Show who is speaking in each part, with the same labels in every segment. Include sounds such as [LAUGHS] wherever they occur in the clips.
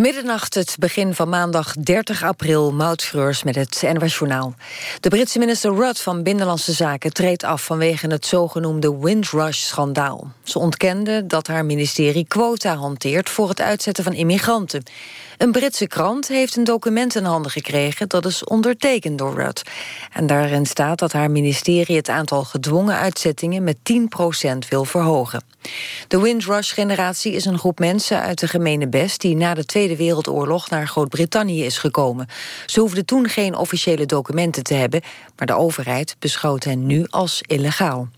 Speaker 1: Middernacht, het begin van maandag 30 april, Moutschreurs met het NWS Journaal. De Britse minister Rudd van Binnenlandse Zaken treedt af vanwege het zogenoemde Windrush-schandaal. Ze ontkende dat haar ministerie quota hanteert voor het uitzetten van immigranten. Een Britse krant heeft een document in handen gekregen dat is ondertekend door Rudd. En daarin staat dat haar ministerie het aantal gedwongen uitzettingen met 10% wil verhogen. De Windrush-generatie is een groep mensen uit de gemene best die na de Tweede Wereldoorlog naar Groot-Brittannië is gekomen. Ze hoefden toen geen officiële documenten te hebben... maar de overheid beschoot hen nu als illegaal.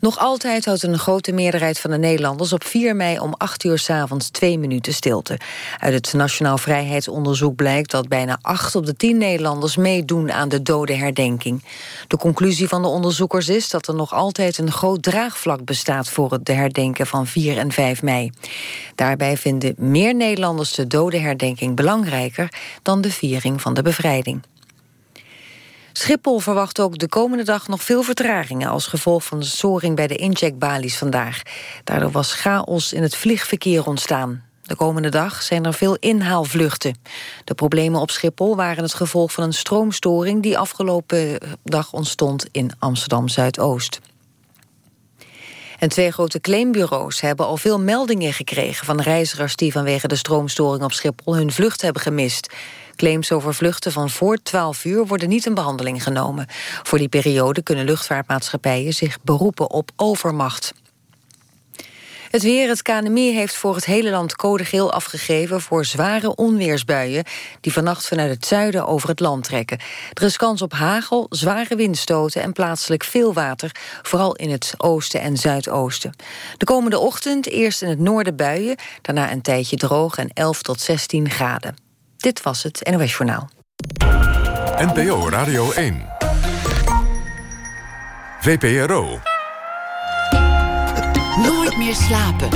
Speaker 1: Nog altijd houdt een grote meerderheid van de Nederlanders op 4 mei om 8 uur s avonds twee minuten stilte. Uit het Nationaal Vrijheidsonderzoek blijkt dat bijna 8 op de 10 Nederlanders meedoen aan de dodenherdenking. De conclusie van de onderzoekers is dat er nog altijd een groot draagvlak bestaat voor het herdenken van 4 en 5 mei. Daarbij vinden meer Nederlanders de dodenherdenking belangrijker dan de viering van de bevrijding. Schiphol verwacht ook de komende dag nog veel vertragingen... als gevolg van de storing bij de incheckbalies vandaag. Daardoor was chaos in het vliegverkeer ontstaan. De komende dag zijn er veel inhaalvluchten. De problemen op Schiphol waren het gevolg van een stroomstoring... die afgelopen dag ontstond in Amsterdam-Zuidoost. En twee grote claimbureaus hebben al veel meldingen gekregen... van reizigers die vanwege de stroomstoring op Schiphol hun vlucht hebben gemist. Claims over vluchten van voor 12 uur worden niet in behandeling genomen. Voor die periode kunnen luchtvaartmaatschappijen zich beroepen op overmacht. Het weer, het KNMI heeft voor het hele land code geel afgegeven... voor zware onweersbuien die vannacht vanuit het zuiden over het land trekken. Er is kans op hagel, zware windstoten en plaatselijk veel water... vooral in het oosten en zuidoosten. De komende ochtend eerst in het noorden buien... daarna een tijdje droog en 11 tot 16 graden. Dit was het NOS Journaal.
Speaker 2: NPO Radio 1. VPRO.
Speaker 3: Nooit meer slapen.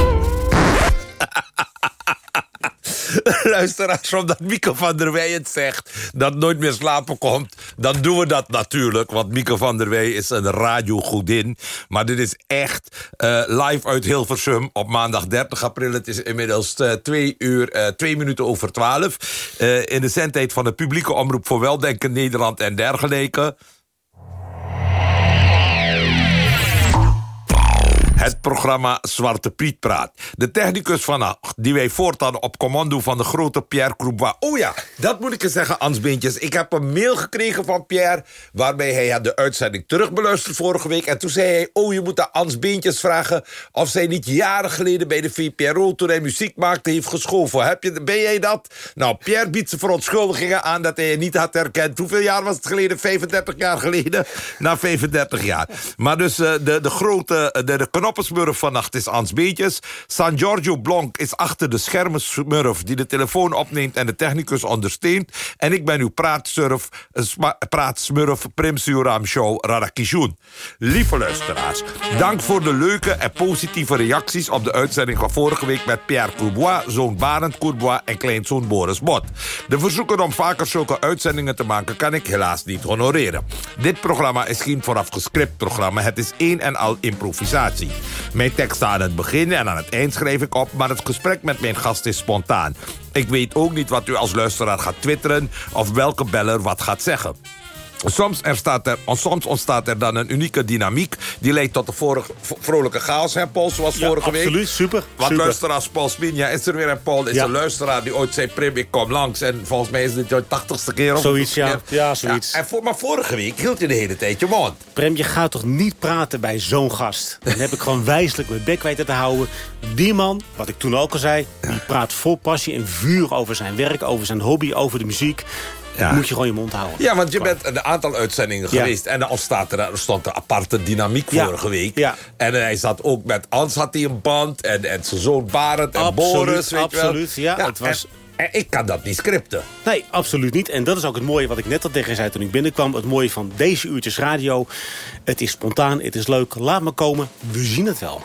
Speaker 3: [LAUGHS]
Speaker 4: Luisteraars, omdat Mieke van der Wey het zegt... dat nooit meer slapen komt, dan doen we dat natuurlijk. Want Mieke van der Wey is een radiogodin. Maar dit is echt uh, live uit Hilversum op maandag 30 april. Het is inmiddels uh, twee, uur, uh, twee minuten over twaalf. in de zendtijd van de publieke omroep voor Weldenken Nederland en dergelijke... Het programma Zwarte Piet Praat. De technicus vannacht, die wij voortaan op commando van de grote Pierre Croubois. Oh ja, dat moet ik eens zeggen, Ansbeentjes. Ik heb een mail gekregen van Pierre... waarbij hij had de uitzending terugbeluisterd vorige week. En toen zei hij, oh, je moet aan Ans Beentjes vragen... of zij niet jaren geleden bij de VPRO... toen hij muziek maakte, heeft geschoven. Heb je, ben jij dat? Nou, Pierre biedt zijn verontschuldigingen aan... dat hij je niet had herkend. Hoeveel jaar was het geleden? 35 jaar geleden? Na 35 jaar. Maar dus uh, de, de grote... De, de knop Knoppensmurf vannacht is Ans Beetjes. San Giorgio Blonk is achter de schermen smurf... die de telefoon opneemt en de technicus ondersteunt. En ik ben uw praatsurf, eh, praatsmurf Prim Suram Show Radakishun. Lieve luisteraars, dank voor de leuke en positieve reacties... op de uitzending van vorige week met Pierre Courbois... zoon Barend Courbois en kleinzoon Boris Bot. De verzoeken om vaker zulke uitzendingen te maken... kan ik helaas niet honoreren. Dit programma is geen vooraf gescript programma. Het is één en al improvisatie. Mijn teksten aan het begin en aan het eind schrijf ik op... maar het gesprek met mijn gast is spontaan. Ik weet ook niet wat u als luisteraar gaat twitteren... of welke beller wat gaat zeggen. Soms, er staat er, soms ontstaat er dan een unieke dynamiek... die leidt tot de vorige, vrolijke chaos, hè, Paul, zoals
Speaker 5: ja,
Speaker 4: vorige
Speaker 5: absoluut,
Speaker 4: week.
Speaker 5: absoluut, super.
Speaker 4: Want
Speaker 5: super.
Speaker 4: luisteraars Paul Spinja is er weer. En Paul is
Speaker 5: Ja.
Speaker 4: een luisteraar die ooit zei... Prim, ik kom langs. En volgens mij is dit jouw tachtigste keer. of
Speaker 5: Zoiets, ja.
Speaker 4: keer.
Speaker 5: Ja, zoiets.
Speaker 4: en voor, maar vorige week hield je de hele tijd je mond.
Speaker 5: Prem, je gaat toch niet praten bij zo'n gast? Dan heb ik gewoon wijselijk mijn bek weten te houden. Die man, wat ik toen ook al zei... die praat vol passie en vuur over zijn werk... over zijn hobby, over de muziek.
Speaker 4: Ja.
Speaker 5: Moet je gewoon je mond houden.
Speaker 4: Ja, want je bent een aantal uitzendingen geweest. En dan ontstaat er, er stond een aparte dynamiek vorige week.
Speaker 5: Ja.
Speaker 4: En hij zat ook met Ans had hij een band. En, en zijn zoon Barend en
Speaker 5: Absoluut,
Speaker 4: Boris. Weet
Speaker 5: absoluut,
Speaker 4: je wel.
Speaker 5: ja, het was-
Speaker 4: En, ik kan dat niet scripten.
Speaker 5: Nee, absoluut niet. En dat is ook het mooie wat ik net al tegen zei toen ik binnenkwam. Het mooie van deze uurtjes radio. Het is spontaan, het is leuk. Laat me komen, we zien het wel.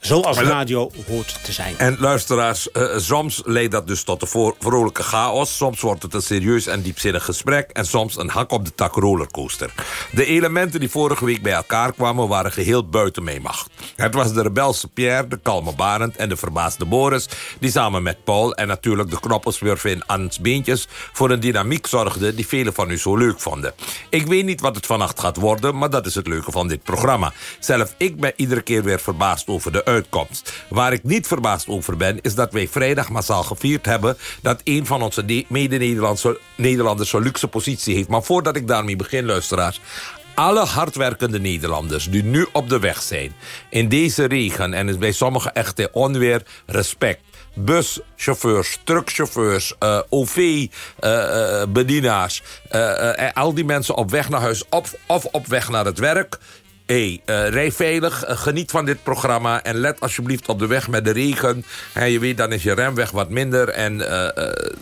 Speaker 5: Zoals radio hoort te zijn.
Speaker 4: En luisteraars, uh, soms leidt dat dus tot een vrolijke chaos. Soms wordt het een serieus en diepzinnig gesprek. En soms een hak op de tak rollercoaster. De elementen die vorige week bij elkaar kwamen... waren geheel buiten mijn macht. Het was de rebelse Pierre, de kalme Barend en de verbaasde Boris... die samen met Paul en natuurlijk de knoppelswurven in Ans Beentjes... voor een dynamiek zorgden die velen van u zo leuk vonden. Ik weet niet wat het vannacht gaat worden... maar dat is het leuke van dit programma. Zelf ik ben iedere keer weer verbaasd over de Waar ik niet verbaasd over ben, is dat wij vrijdag massaal gevierd hebben... dat een van onze mede-Nederlanders zo'n luxe positie heeft. Maar voordat ik daarmee begin, luisteraars alle hardwerkende Nederlanders die nu op de weg zijn... in deze regen en bij sommigen echt onweer, respect buschauffeurs, truckchauffeurs, eh, OV-bedienaars... Uh, uh, al die mensen op weg naar huis of, of op weg naar het werk hey, uh, rij veilig, uh, geniet van dit programma... en let alsjeblieft op de weg met de regen. je weet, dan is je remweg wat minder. En, uh,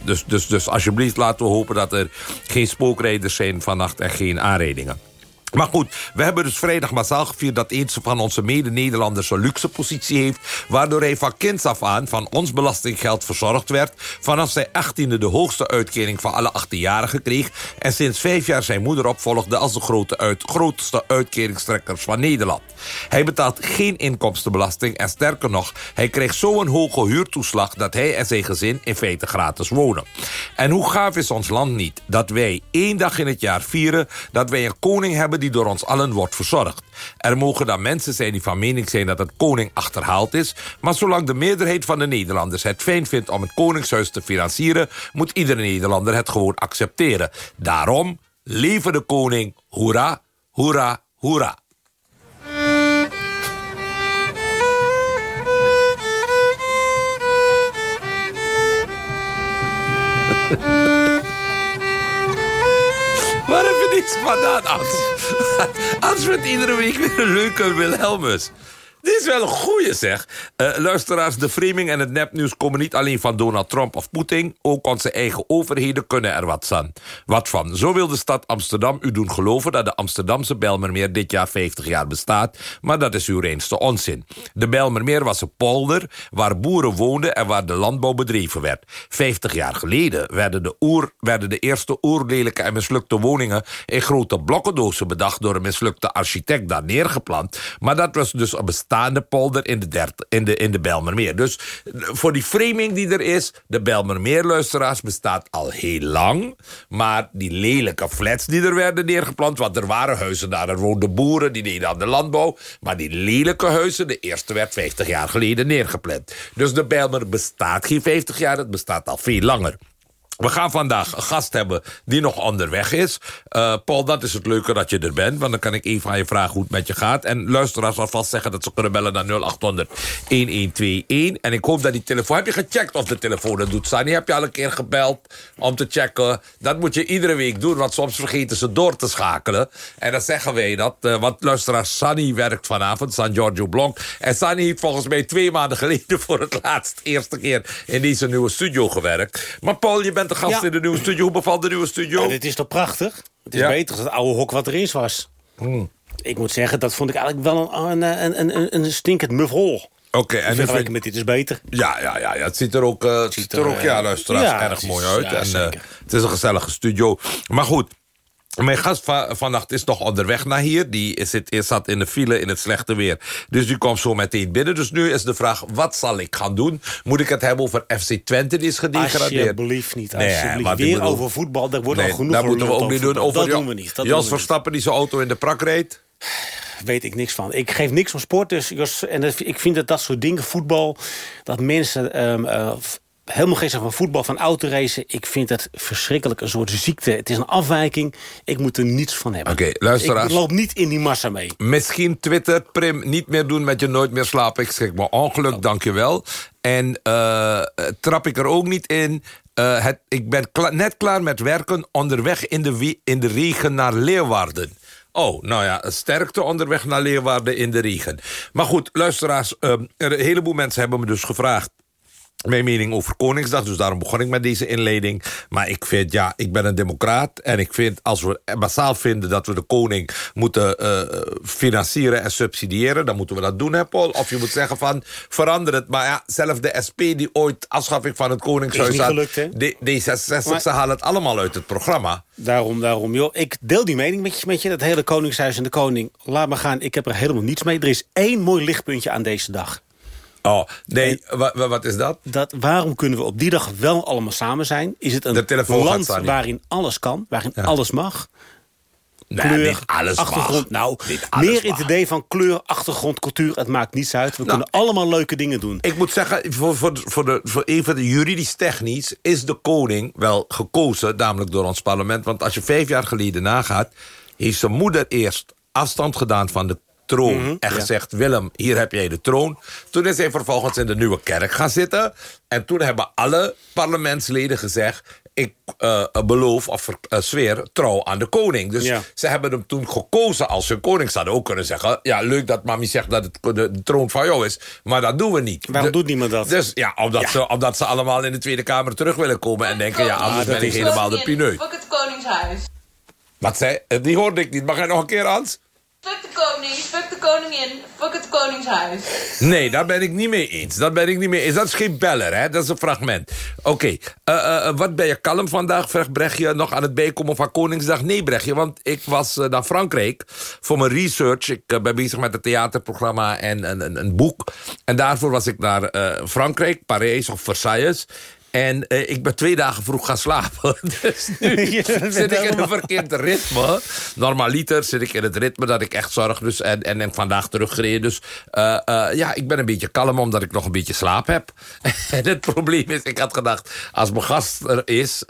Speaker 4: dus, dus, dus alsjeblieft laten we hopen dat er geen spookrijders zijn vannacht... en geen aanrijdingen. Maar goed, we hebben dus vrijdag massaal gevierd... dat een van onze mede-Nederlanders een luxe positie heeft... waardoor hij van kinds af aan van ons belastinggeld verzorgd werd... vanaf zijn 18e de hoogste uitkering van alle 18-jarigen kreeg... en sinds vijf jaar zijn moeder opvolgde... als de grote uit, grootste uitkeringstrekkers van Nederland. Hij betaalt geen inkomstenbelasting en sterker nog... hij kreeg zo'n hoge huurtoeslag... dat hij en zijn gezin in feite gratis wonen. En hoe gaaf is ons land niet dat wij één dag in het jaar vieren... dat wij een koning hebben die door ons allen wordt verzorgd. Er mogen dan mensen zijn die van mening zijn dat het koning achterhaald is... maar zolang de meerderheid van de Nederlanders het fijn vindt om het koningshuis te financieren... moet iedere Nederlander het gewoon accepteren. Daarom, leven de koning, hoera, hoera, hoera. [LAUGHS] Waar heb je niets vandaan, Ans? [LAUGHS] Ans wordt iedere week weer een leuke Wilhelmus. Dit is wel een goeie, zeg. Uh, luisteraars, de framing en het nepnieuws komen niet alleen van Donald Trump of Poetin. Ook onze eigen overheden kunnen er wat van. Wat van. Zo wil de stad Amsterdam u doen geloven... dat de Amsterdamse Belmermeer dit jaar 50 jaar bestaat. Maar dat is uw reinste onzin. De Belmermeer was een polder waar boeren woonden... en waar de landbouw bedreven werd. 50 jaar geleden werden de, oer, werden de eerste oerlelijke en mislukte woningen... in grote blokkendozen bedacht door een mislukte architect daar neergeplant. Maar dat was dus een bestaande polder in de, dert, in de, in de Belmermeer. Dus voor die framing die er is... de Belmermeer-luisteraars bestaat al heel lang. Maar die lelijke flats die er werden neergeplant... want er waren huizen daar, er woonden boeren, die deden aan de landbouw. Maar die lelijke huizen, de eerste werd 50 jaar geleden neergepland. Dus de Belmer bestaat geen 50 jaar, het bestaat al veel langer. We gaan vandaag een gast hebben die nog onderweg is. Uh, Paul, dat is het leuke dat je er bent. Want dan kan ik even aan je vragen hoe het met je gaat. En luisteraars alvast zeggen dat ze kunnen bellen naar 0800 1121. En ik hoop dat die telefoon... Heb je gecheckt of de telefoon het doet, Sani? Heb je al een keer gebeld om te checken? Dat moet je iedere week doen, want soms vergeten ze door te schakelen. En dan zeggen wij dat. Uh, want luisteraar Sani werkt vanavond, San Giorgio Blonk. En Sani heeft volgens mij twee maanden geleden... [LAUGHS] voor het laatst, eerste keer in deze nieuwe studio gewerkt. Maar Paul, je bent de gast in de nieuwe studio. Hoe bevalt de nieuwe studio?
Speaker 5: Ja, dit is toch prachtig? Het is beter dan het oude hok wat er eens was. Hmm. Ik moet zeggen, dat vond ik eigenlijk wel een, een, een, een, een stinkend muf hol.
Speaker 4: Oké, en
Speaker 5: vergelijken met dit is beter.
Speaker 4: Ja, ja, ja, ja. het ziet er ook, uh, het ziet er, ook ja, luisteraars, ja, erg mooi uit. en, uh, het is een gezellige studio. Maar goed, mijn gast van, vannacht is nog onderweg naar hier. Die zit, zat in de file in het slechte weer. Dus die komt zo meteen binnen. Dus nu is de vraag, wat zal ik gaan doen? Moet ik het hebben over FC Twente, die is gedegradeerd?
Speaker 5: Alsjeblieft niet, alsjeblieft. Nee, Weer over voetbal, daar wordt
Speaker 4: nee,
Speaker 5: al genoeg
Speaker 4: Dat moeten we ook niet doen. Over
Speaker 5: dat doen we niet. Dat
Speaker 4: Jos Verstappen die zijn auto in de prak reed?
Speaker 5: weet ik niks van. Ik geef niks van sport, dus en ik vind dat dat soort dingen, voetbal... dat mensen um, uh, helemaal geen van voetbal, van autoracen. Ik vind het verschrikkelijk, een soort ziekte. Het is een afwijking. Ik moet er niets van hebben.
Speaker 4: Oké, luisteraars.
Speaker 5: Ik loop niet in die massa mee.
Speaker 4: Misschien Twitter, Prim, niet meer doen met je nooit meer slapen. Ik schrik me ongeluk, oh. dankjewel. En uh, trap ik er ook niet in. Uh, het, ik ben net klaar met werken onderweg in de, in de regen naar Leeuwarden. Oh, nou ja, sterkte onderweg naar Leeuwarden in de regen. Maar goed, luisteraars, uh, een heleboel mensen hebben me dus gevraagd mijn mening over Koningsdag. Dus daarom begon ik met deze inleiding. Maar ik vind, ja, ik ben een democraat. En ik vind, als we massaal vinden dat we de koning moeten uh, financieren en subsidiëren... dan moeten we dat doen, hè, Paul? Of je moet zeggen van, verander het. Maar ja, zelf de SP die ooit afschaffing van het Koningshuis
Speaker 5: had... Gelukt, hè?
Speaker 4: D66, maar, ze halen het allemaal uit het programma.
Speaker 5: Daarom, daarom, joh. Ik deel die mening met je, met je. Dat hele Koningshuis en de koning, laat me gaan. Ik heb er helemaal niets mee. Er is één mooi lichtpuntje aan deze dag.
Speaker 4: Oh, nee, wat is dat?
Speaker 5: dat? Waarom kunnen we op die dag wel allemaal samen zijn? Is het een land waarin alles kan, waarin alles mag?
Speaker 4: Nee, kleur, niet alles
Speaker 5: achtergrond.
Speaker 4: Mag.
Speaker 5: Nou, meer in het idee van kleur, achtergrond, cultuur. Het maakt niets uit. We nou, kunnen allemaal leuke dingen doen.
Speaker 4: Ik moet zeggen, voor, voor, voor, de, voor even de juridisch technisch... is de koning wel gekozen, namelijk door ons parlement. Want als je vijf jaar geleden nagaat... heeft zijn moeder eerst afstand gedaan van de troon mhm, en gezegd... Willem, hier heb jij de troon. Toen is hij vervolgens in de Nieuwe Kerk gaan zitten. En toen hebben alle parlementsleden gezegd ik uh, beloof of uh, zweer trouw aan de koning. Dus ze hebben hem toen gekozen als hun koning. Ze hadden ook kunnen zeggen... ja, leuk dat mami zegt dat het de, troon van jou is. Maar dat doen we niet.
Speaker 5: Waarom doet niemand dat?
Speaker 4: Dus ja, omdat, Ze, omdat ze allemaal in de Tweede Kamer terug willen komen... en denken, ja, anders ben ik helemaal de pineut.
Speaker 3: Fuck het koningshuis.
Speaker 4: Wat zei? Die hoorde ik niet. Mag jij nog een keer, Hans?
Speaker 3: Fuck de koning, fuck de koningin, fuck het koningshuis.
Speaker 4: Nee, daar ben ik niet mee eens. Dat ben ik niet mee eens. Dat is geen beller, hè? Dat is een fragment. Oké, eh, eh, eh, wat ben je kalm vandaag? Vraagt Brechtje nog aan het bijkomen van Koningsdag? Nee, Brechtje, want ik was naar Frankrijk voor mijn research. Ik ben bezig met een theaterprogramma en een, een, een boek. En daarvoor was ik naar Frankrijk, Parijs of Versailles. En uh, ik ben twee dagen vroeg gaan slapen. [LAUGHS] Dus nu [LAUGHS] zit ik in een verkeerd ritme. Normaliter zit ik in het ritme dat ik echt zorg. Dus, en, en, en vandaag teruggereden. Dus uh, uh, ja, ik ben een beetje kalm omdat ik nog een beetje slaap heb. [LAUGHS] en het probleem is, ik had gedacht... als mijn gast er is,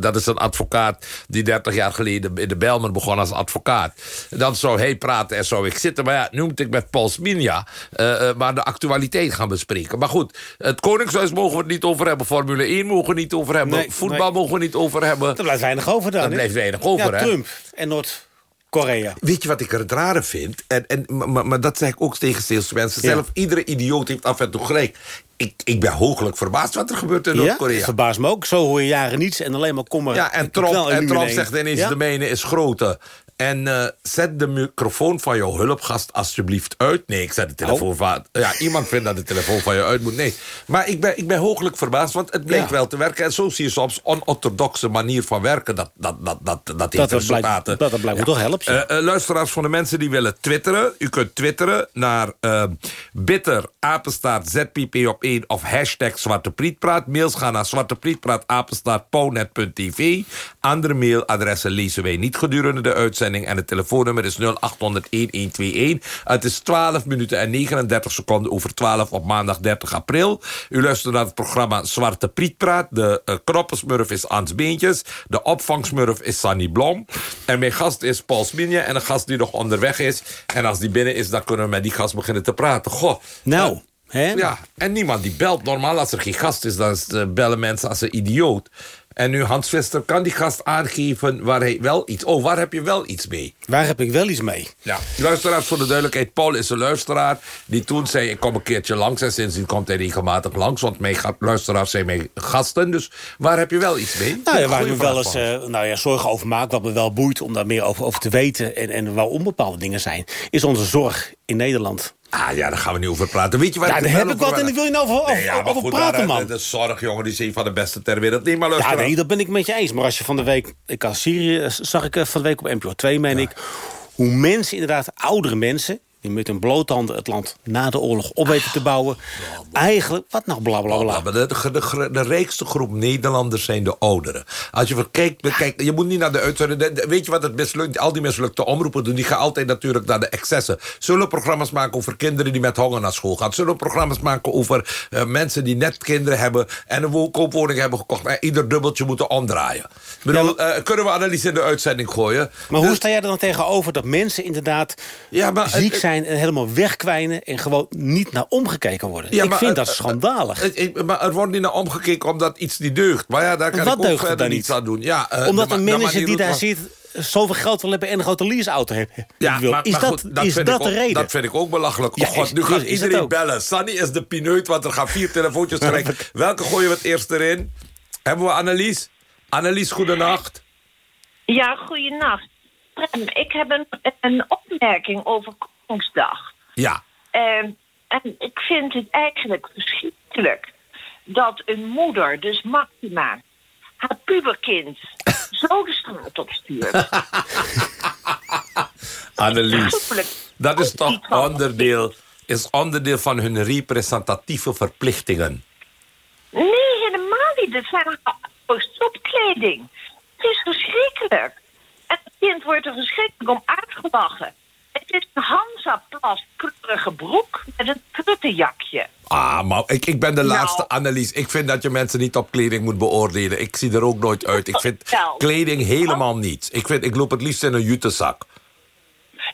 Speaker 4: dat is een advocaat... die 30 jaar geleden in de Belmer begon als advocaat. Dan zou hij praten en zou ik zitten. Maar ja, nu moet ik met Paul Sminja... maar de actualiteit gaan bespreken. Maar goed, het Koningshuis mogen we het niet over hebben... Formule Formule 1 mogen we niet over hebben. Voetbal mogen we niet over hebben.
Speaker 5: Er blijft weinig over dan.
Speaker 4: Er blijft weinig over,
Speaker 5: ja, Trump en Noord... Korea.
Speaker 4: Weet je wat ik er het rare vind? En, en, maar, maar dat zeg ik ook tegen steeds mensen. Zelf, iedere idioot heeft af en toe gelijk. Ik, ik ben hooglijk verbaasd wat er gebeurt in Noord-Korea.
Speaker 5: Ja, verbaast me ook. Zo hoor je jaren niets en alleen maar kommer.
Speaker 4: Ja, en Trump, en Trump zegt ineens de mijne is groter. En uh, zet de microfoon van jouw hulpgast alsjeblieft uit. Nee, ik zet de telefoon oh. van... Ja, iemand vindt dat de telefoon van je uit moet. Nee. Maar ik ben, ik ben hooglijk verbaasd, want het bleek ja. wel te werken. En zo zie je soms onorthodoxe manier van werken. Dat, dat, dat, dat, dat heeft dat resultaten.
Speaker 5: dat, dat blijkt ja. toch helpt. Uh,
Speaker 4: uh, luisteraars van de mensen die willen twitteren. U kunt twitteren naar bitter, apenstaart, zpp op 1 of hashtag Zwarte Prietpraat. Mails gaan naar zwarteprietpraat, apenstaart. Andere mailadressen lezen wij niet gedurende de uitzending en het telefoonnummer is 0800-1121. Het is 12 minuten en 39 seconden over 12 op maandag 30 april. U luistert naar het programma Zwarte Prietpraat. De uh, knoppensmurf is Ans Beentjes. De opvangsmurf is Sunny Blom. En mijn gast is Paul Sminje. En een gast die nog onderweg is. En als die binnen is, dan kunnen we met die gast beginnen te praten. Goh.
Speaker 5: Nou...
Speaker 4: Ja, en niemand die belt. Normaal als er geen gast is, dan bellen mensen als een idioot. En nu Hans Vester kan die gast aangeven waar hij wel iets... Oh, waar heb je wel iets mee?
Speaker 5: Waar heb ik wel iets mee?
Speaker 4: Ja, luisteraars voor de duidelijkheid. Paul is een luisteraar die toen zei... ik kom een keertje langs en sindsdien komt hij regelmatig langs. Want mijn luisteraars zijn mijn gasten. Dus waar heb je wel iets mee?
Speaker 5: Nou ja, waar ik me wel eens uh, nou ja, zorgen over maak... wat me wel boeit om daar meer over, over te weten... En, en waarom bepaalde dingen zijn... is onze zorg in Nederland.
Speaker 4: Ah ja, daar gaan we niet over praten. Weet je waar
Speaker 5: ja, daar heb ik wat en ik wil je nou over, nee, ja, over goed, praten, man.
Speaker 4: De zorg, jongen, die is een van de beste ter wereld. Nee, maar
Speaker 5: ja, nee, dat ben ik met je eens. Maar als je van de week... Ik had Syrië, zag ik van de week op NPO 2, meen ik... hoe mensen, inderdaad, oudere mensen die met hun bloothanden het land na de oorlog op weten te bouwen. Eigenlijk, wat nou blablabla.
Speaker 4: Bla, bla. De, de, de, rijkste groep Nederlanders zijn de ouderen. Als je kijkt, kijk, je moet niet naar de uitzending. Weet je wat het mislukt? Al die mislukte omroepen doen, die gaan altijd natuurlijk naar de excessen. Zullen programma's maken over kinderen die met honger naar school gaan? Zullen programma's maken over uh, mensen die net kinderen hebben en een koopwoning hebben gekocht en ieder dubbeltje moeten omdraaien? Bedoel, ja, uh, kunnen we analyse in de uitzending gooien?
Speaker 5: Maar hoe sta jij er dan tegenover dat mensen inderdaad ja, maar, ziek zijn? En helemaal wegkwijnen... en gewoon niet naar omgekeken worden. Ja, ik vind uh, dat schandalig.
Speaker 4: maar er wordt niet naar omgekeken omdat iets niet deugt. Maar ja, daar kan Wat ik ook verder niets aan doen. Ja,
Speaker 5: omdat een manager die daar zit zoveel geld wil hebben en een grote leaseauto hebben.
Speaker 4: Ja,
Speaker 5: wil. is
Speaker 4: maar
Speaker 5: dat,
Speaker 4: goed, dat
Speaker 5: is
Speaker 4: vind
Speaker 5: dat
Speaker 4: ik
Speaker 5: de
Speaker 4: ook,
Speaker 5: reden?
Speaker 4: Dat vind ik ook belachelijk.
Speaker 5: Ja,
Speaker 4: oh god,
Speaker 5: is-
Speaker 4: nu gaat
Speaker 5: is
Speaker 4: iedereen bellen. Sunny is de pineut, want er gaan vier telefoontjes [LAUGHS] gelijk. Welke gooien we het eerst erin? Hebben we Annelies? Annelies, goedenacht.
Speaker 6: Ja, goeienacht. Prem, ik heb een, een opmerking over Koningsdag.
Speaker 4: Ja.
Speaker 6: Ehm, en ik vind het eigenlijk verschrikkelijk dat een moeder, dus Maxima, haar puberkind [LAUGHS] zo de straat opstuurt. [LAUGHS]
Speaker 4: Annelies, dat is toch onderdeel, is onderdeel van hun representatieve verplichtingen.
Speaker 6: Nee, helemaal niet. Dat zijn stopkleding. Het is verschrikkelijk. En het kind wordt er verschrikkelijk om uitgelachen. Het is een Hansa-plas kleurige broek met een kruttenjakje.
Speaker 4: Ah, maar ik, ik ben de
Speaker 6: Nou.
Speaker 4: laatste Annelies. Ik vind dat je mensen niet op kleding moet beoordelen. Ik zie er ook nooit uit. Ik vind
Speaker 6: Nou.
Speaker 4: kleding helemaal niets. Ik, vind, ik loop het liefst in een jutezak.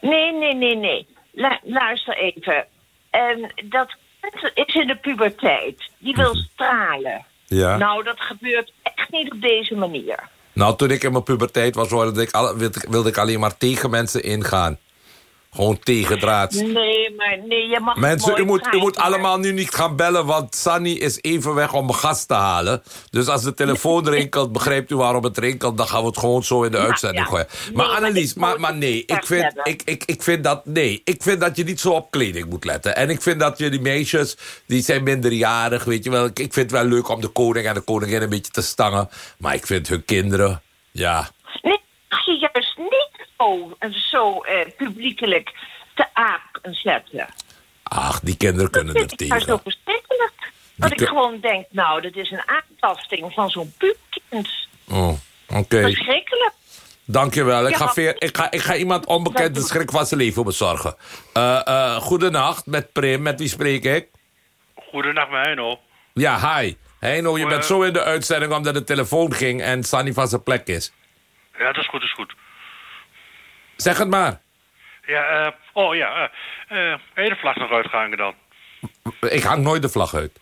Speaker 6: Nee, nee, nee, nee. Lu- luister even. En dat is in de puberteit. Die wil stralen.
Speaker 4: Ja.
Speaker 6: Nou, dat gebeurt echt niet op deze manier.
Speaker 4: Nou, toen ik in mijn puberteit was, ik- wilde ik alleen maar tegen mensen ingaan. Gewoon tegendraads.
Speaker 6: Nee, maar nee, je mag
Speaker 4: Mensen, u moet, u moet allemaal nu niet gaan bellen, want Sunny is even weg om gast te halen. Dus als de telefoon rinkelt, [LAUGHS] begrijpt u waarom het rinkelt, dan gaan we het gewoon zo in de uitzending
Speaker 6: ja.
Speaker 4: gooien.
Speaker 6: Nee,
Speaker 4: Maar Annelies, maar, maar nee, ik vind, ik, ik, ik vind dat, nee, ik vind dat je niet zo op kleding moet letten. En ik vind dat je die meisjes, die zijn minderjarig, weet je wel. Ik, ik vind het wel leuk om de koning en de koningin een beetje te stangen. Maar ik vind hun kinderen, ja,
Speaker 6: Nee, je juist niet zo, zo eh, publiekelijk te aap zetten.
Speaker 4: ach, die kinderen kunnen
Speaker 6: Dat
Speaker 4: er
Speaker 6: vind ik juist zo
Speaker 4: tegen.
Speaker 6: verschrikkelijk. Dat ik gewoon denk, nou, dat is een aantasting van zo'n puberkind.
Speaker 4: Oh, oké.
Speaker 6: Verschrikkelijk.
Speaker 4: Dankjewel. Ik
Speaker 6: Ja,
Speaker 4: ga, veer, ik, ga, ik ga iemand onbekend de schrik van zijn leven bezorgen. Eh eh goedenacht, met Prim. Met wie spreek ik?
Speaker 7: Goedenacht, mijn Heino.
Speaker 4: Ja, hi. Heino, je bent zo in de uitzending omdat de telefoon ging en Sunny van zijn plek is.
Speaker 7: Ja, dat is goed, dat is goed.
Speaker 4: Zeg het maar.
Speaker 7: Ja, eh, oh ja, eh eh, je de vlag nog uitgehangen dan?
Speaker 4: Ik hang nooit de vlag uit.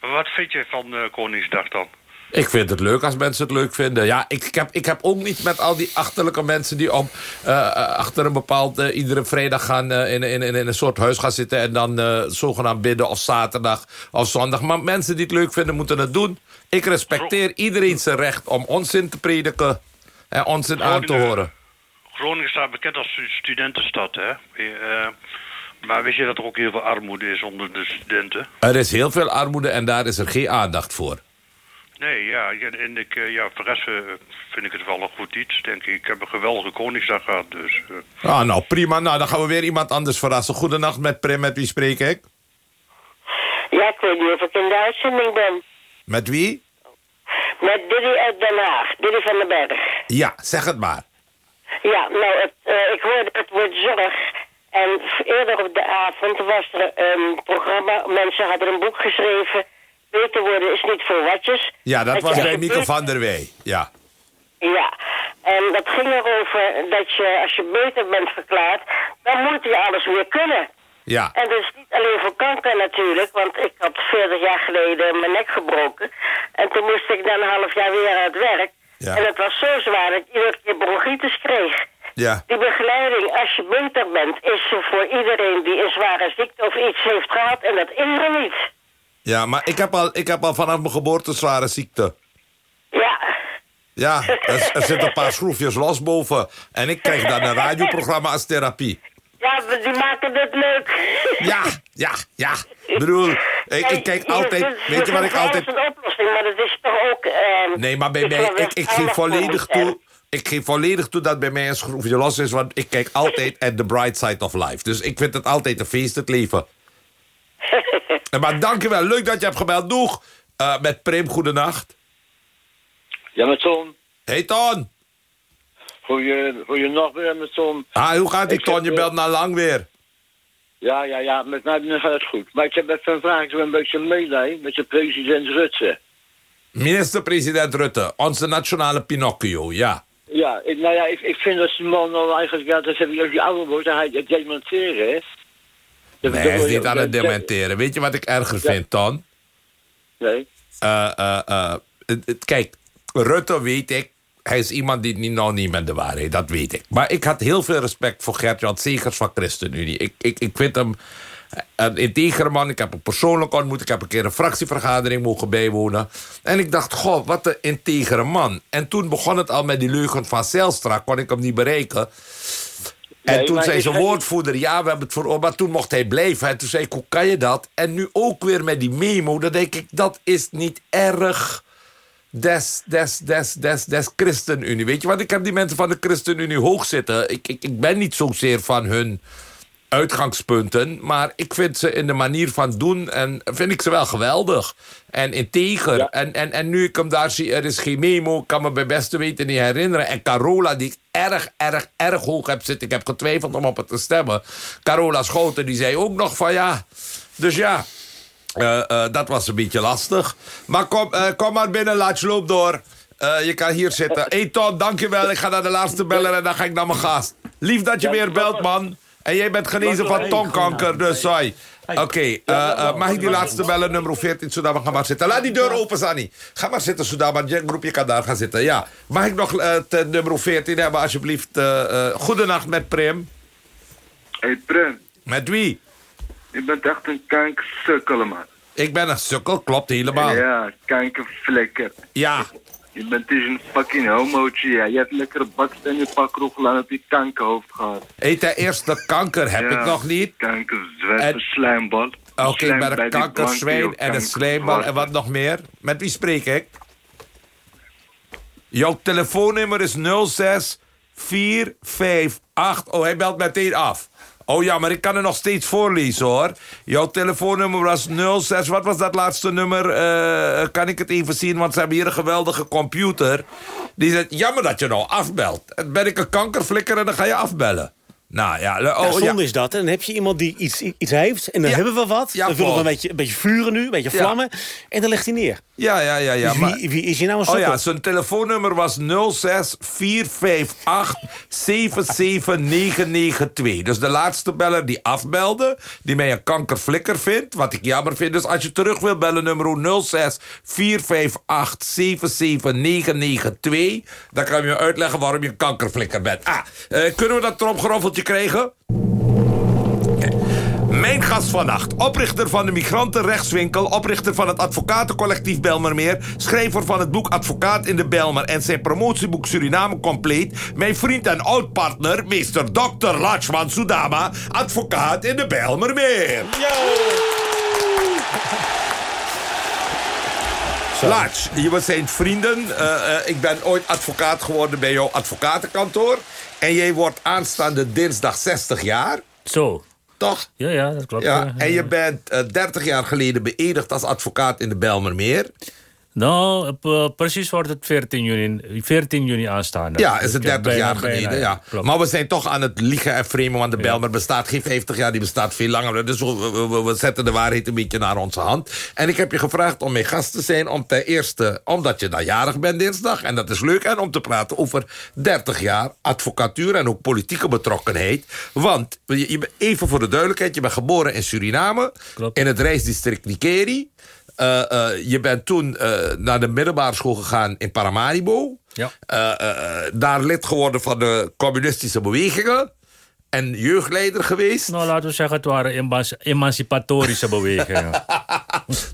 Speaker 7: Wat vind je van eh, Koningsdag dan?
Speaker 4: Ik vind het leuk als mensen het leuk vinden. Ja, ik, ik heb, ik heb ook niet met al die achterlijke mensen die om, eh, eh, achter een bepaald... eh, iedere vrijdag gaan eh, in, in, in, in een soort huis gaan zitten... en dan eh, zogenaamd bidden of zaterdag of zondag. Maar mensen die het leuk vinden moeten het doen. Ik respecteer iedereen zijn recht om onzin te prediken... en onzin aan te
Speaker 7: Groningen-
Speaker 4: horen.
Speaker 7: Groningen staat bekend als stu- studentenstad, hè? Eh, maar weet je dat er ook heel veel armoede is onder de studenten?
Speaker 4: Er is heel veel armoede en daar is er geen aandacht voor.
Speaker 7: Nee, ja, en ik, eh, ja, voor de rest eh, vind ik het wel een goed iets, denk ik. Ik heb een geweldige Koningsdag gehad, dus...
Speaker 4: Ah, nou prima. Nou, dan gaan we weer iemand anders verrassen. Goedenacht met Prim. Met wie spreek ik?
Speaker 8: Ja, ik weet niet of ik in de uitzending ben.
Speaker 4: Met wie?
Speaker 8: Met Diddy uit Den Haag, Diddy van den Berg.
Speaker 4: Ja, zeg het maar.
Speaker 8: Ja, nou, het, eh, ik hoorde het woord zorg. En eerder op de avond was er een programma. Mensen hadden een boek geschreven. Beter worden is niet voor watjes.
Speaker 4: Ja, dat was bij
Speaker 8: beter-
Speaker 4: van der Wey. Ja.
Speaker 8: Ja, en dat ging erover dat je als je beter bent verklaard... dan moet je alles weer kunnen.
Speaker 4: Ja.
Speaker 8: En dat is niet alleen voor kanker natuurlijk, want ik had 40 jaar geleden mijn nek gebroken. En toen moest ik dan een half jaar weer aan het werk.
Speaker 4: Ja.
Speaker 8: En het was zo zwaar dat ik iedere keer bronchitis kreeg.
Speaker 4: Ja.
Speaker 8: Die begeleiding, als je beter bent, is er voor iedereen die een zware ziekte of iets heeft gehad. En dat is er niet.
Speaker 4: Ja, maar ik heb, al, ik heb al vanaf mijn geboorte zware ziekte.
Speaker 8: Ja,
Speaker 4: Ja, er, er zitten een paar schroefjes los boven. En ik krijg dan een [LAUGHS] radioprogramma als therapie.
Speaker 8: Ja die maken het leuk.
Speaker 4: Ja, ja, ja. Ik bedoel, ik, ik kijk altijd... Weet je wat ik altijd...
Speaker 8: Dat is een oplossing, maar dat is toch ook... eh,
Speaker 4: Nee, maar bij mij, ik, ik geef volledig toe... Ik geef volledig toe dat bij mij een schroefje los is... want ik kijk altijd at the bright side of life. Dus ik vind het altijd een feest, het leven. [LAUGHS] Maar dankjewel, leuk dat je hebt gebeld. Doeg! Eh, met Prim, goedenacht.
Speaker 9: Ja, met Ton.
Speaker 4: Hey Ton!
Speaker 9: Goeie, goeienacht weer met Ton.
Speaker 4: Ah, hoe gaat die Ton? Je
Speaker 9: eh,
Speaker 4: belt na lang weer.
Speaker 9: Ja, ja, ja, met mij gaat het goed. Maar ik heb even een vraag, ik heb een beetje meelij met de president Rutte.
Speaker 4: Minister-president Rutte, onze nationale Pinocchio, ja.
Speaker 9: Ja, ik, nou ja, ik, ik vind dat die man al eigenlijk, ja, dat heb ik als die ouder wordt, hij het dementeren, hè. Dat-
Speaker 4: Nee, hij is
Speaker 9: je-
Speaker 4: niet aan het dementeren. Weet je wat ik erger
Speaker 9: Ja.
Speaker 4: vind, Ton?
Speaker 9: Nee.
Speaker 4: Eh, eh, kijk, Rutte weet ik, hij is iemand die niet, nou niet met de waarheid, dat weet ik. Maar ik had heel veel respect voor Gert-Jan Segers van ChristenUnie. Ik, ik, ik vind hem een integere man. Ik heb hem persoonlijk ontmoet. Ik heb een keer een fractievergadering mogen bijwonen. En ik dacht, goh, wat een integere man. En toen begon het al met die leugen van Zelstra. Kon ik hem niet bereiken. En
Speaker 9: Nee,
Speaker 4: toen zei zijn woordvoerder, ja, we hebben het voor... Maar toen mocht hij blijven. En toen zei ik, hoe kan je dat? En nu ook weer met die memo. Dan denk ik, dat is niet erg des, des, des, des, des ChristenUnie. Weet je, want ik heb die mensen van de ChristenUnie hoog zitten. Ik, ik, ik ben niet zozeer van hun uitgangspunten. Maar ik vind ze in de manier van doen... en vind ik ze wel geweldig. En integer. En, en, en nu ik hem daar zie, er is geen memo... ik kan me bij beste weten niet herinneren. En Carola, die ik erg, erg, erg hoog heb zitten... ik heb getwijfeld om op het te stemmen. Carola Schouten, die zei ook nog van ja... Dus ja, eh, eh, dat was een beetje lastig. Maar kom, eh, kom maar binnen, laat je loop door. Eh, je kan hier zitten. [LAUGHS] Hey Todd, dankjewel. Ik ga naar de laatste beller en dan ga ik naar mijn gast. Lief dat je weer belt, man. En jij bent genezen van tongkanker, dus hoi. Oké, mag ik die laatste bellen, nummer 14, zodat we gaan maar zitten. Laat die deur open, Sanny. Ga maar zitten, zodat maar je groepje kan daar gaan zitten. Ja, mag ik nog het nummer 14 hebben, alsjeblieft? Uh, goedenacht met Prim.
Speaker 10: Hey Prim,
Speaker 4: Met wie?
Speaker 10: Je bent echt een kankersukkel, man.
Speaker 4: Ik ben een sukkel, klopt helemaal.
Speaker 10: Ja, kankerflikker.
Speaker 4: Ja,
Speaker 10: Je bent dus een fucking homootje, ja. Je hebt lekkere bakstenen in je pakroeg lang op je kankerhoofd gehad.
Speaker 4: Eet eerste kanker heb
Speaker 10: Ja,
Speaker 4: ik nog niet.
Speaker 10: Kankerzwet,
Speaker 4: En-
Speaker 10: een slijmbal.
Speaker 4: Oké, ik
Speaker 10: Slijm
Speaker 4: ben een kankerzwijn en een slijmbal. En wat nog meer? Met wie spreek ik? Jouw telefoonnummer is 06458. Oh, hij belt meteen af. Oh ja, maar ik kan er nog steeds voorlezen hoor. Jouw telefoonnummer was 06. Wat was dat laatste nummer? Eh, kan ik het even zien? Want ze hebben hier een geweldige computer. Die zegt, jammer dat je nou afbelt. Ben ik een kankerflikker en dan ga je afbellen. Nou ja,
Speaker 5: Ja,
Speaker 4: oh,
Speaker 5: zonde
Speaker 4: ja.
Speaker 5: is dat. En dan heb je iemand die iets, iets heeft. En dan
Speaker 4: Ja.
Speaker 5: hebben we wat. Dan willen we een beetje, een beetje vuren nu. Een beetje vlammen. En dan legt hij neer.
Speaker 4: Ja, ja, ja. ja
Speaker 5: Dus
Speaker 4: maar-
Speaker 5: wie, wie is hier nou een
Speaker 4: Oh
Speaker 5: sukkel?
Speaker 4: ja, zijn telefoonnummer was 06458-77992. Dus de laatste beller die afbelde, die mij een kankerflikker vindt... wat ik jammer vind, dus als je terug wil bellen... nummer 06458-77992... dan kan je me uitleggen waarom je een kankerflikker bent. Ah, eh, kunnen we dat tromgeroffeltje krijgen? Mijn gast vannacht, oprichter van de Migrantenrechtswinkel... oprichter van het advocatencollectief Belmermeer... schrijver van het boek Advocaat in de Belmer... en zijn promotieboek Suriname Compleet... mijn vriend en oud-partner, meester Dr. Lachman Sudama... advocaat in de Belmermeer. Lach, we zijn vrienden. Eh, eh, ik ben ooit advocaat geworden bij jouw advocatenkantoor. En jij wordt aanstaande dinsdag 60 jaar.
Speaker 11: Zo.
Speaker 4: Toch?
Speaker 11: Ja, ja, dat klopt.
Speaker 4: Ja, en je bent eh, 30 jaar geleden beëdigd als advocaat in de Belmermeer.
Speaker 11: Nou, precies wordt het 14 juni, 14 juni aanstaande.
Speaker 4: Ja, is het
Speaker 11: Ik heb
Speaker 4: 30 jaar geleden.
Speaker 11: bijna,
Speaker 4: Ja.
Speaker 11: klopt.
Speaker 4: Maar we zijn toch aan het liegen en framen, want de Belmer bestaat geen 50 jaar, die bestaat veel langer. Dus we, we- we- we zetten de waarheid een beetje naar onze hand. En ik heb je gevraagd om mijn gast te zijn, om ten eerste, omdat je dan jarig bent dinsdag, en dat is leuk, en om te praten over 30 jaar advocatuur en ook politieke betrokkenheid. Want, je, je bent- even voor de duidelijkheid, je bent geboren in Suriname,
Speaker 11: Klopt.
Speaker 4: in het reisdistrict Nikeri. Eh, eh, je bent toen eh, naar de middelbare school gegaan in Paramaribo.
Speaker 11: Ja.
Speaker 4: Daar lid geworden van de communistische bewegingen. En jeugdleider geweest.
Speaker 11: Nou, laten we zeggen, het waren emanci- emancipatorische bewegingen. [LAUGHS]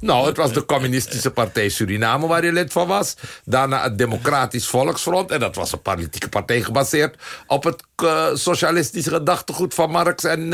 Speaker 4: Nou, het was de communistische partij Suriname waar je lid van was. Daarna het Democratisch Volksfront. En dat was een politieke partij gebaseerd op het socialistische gedachtegoed van Marx en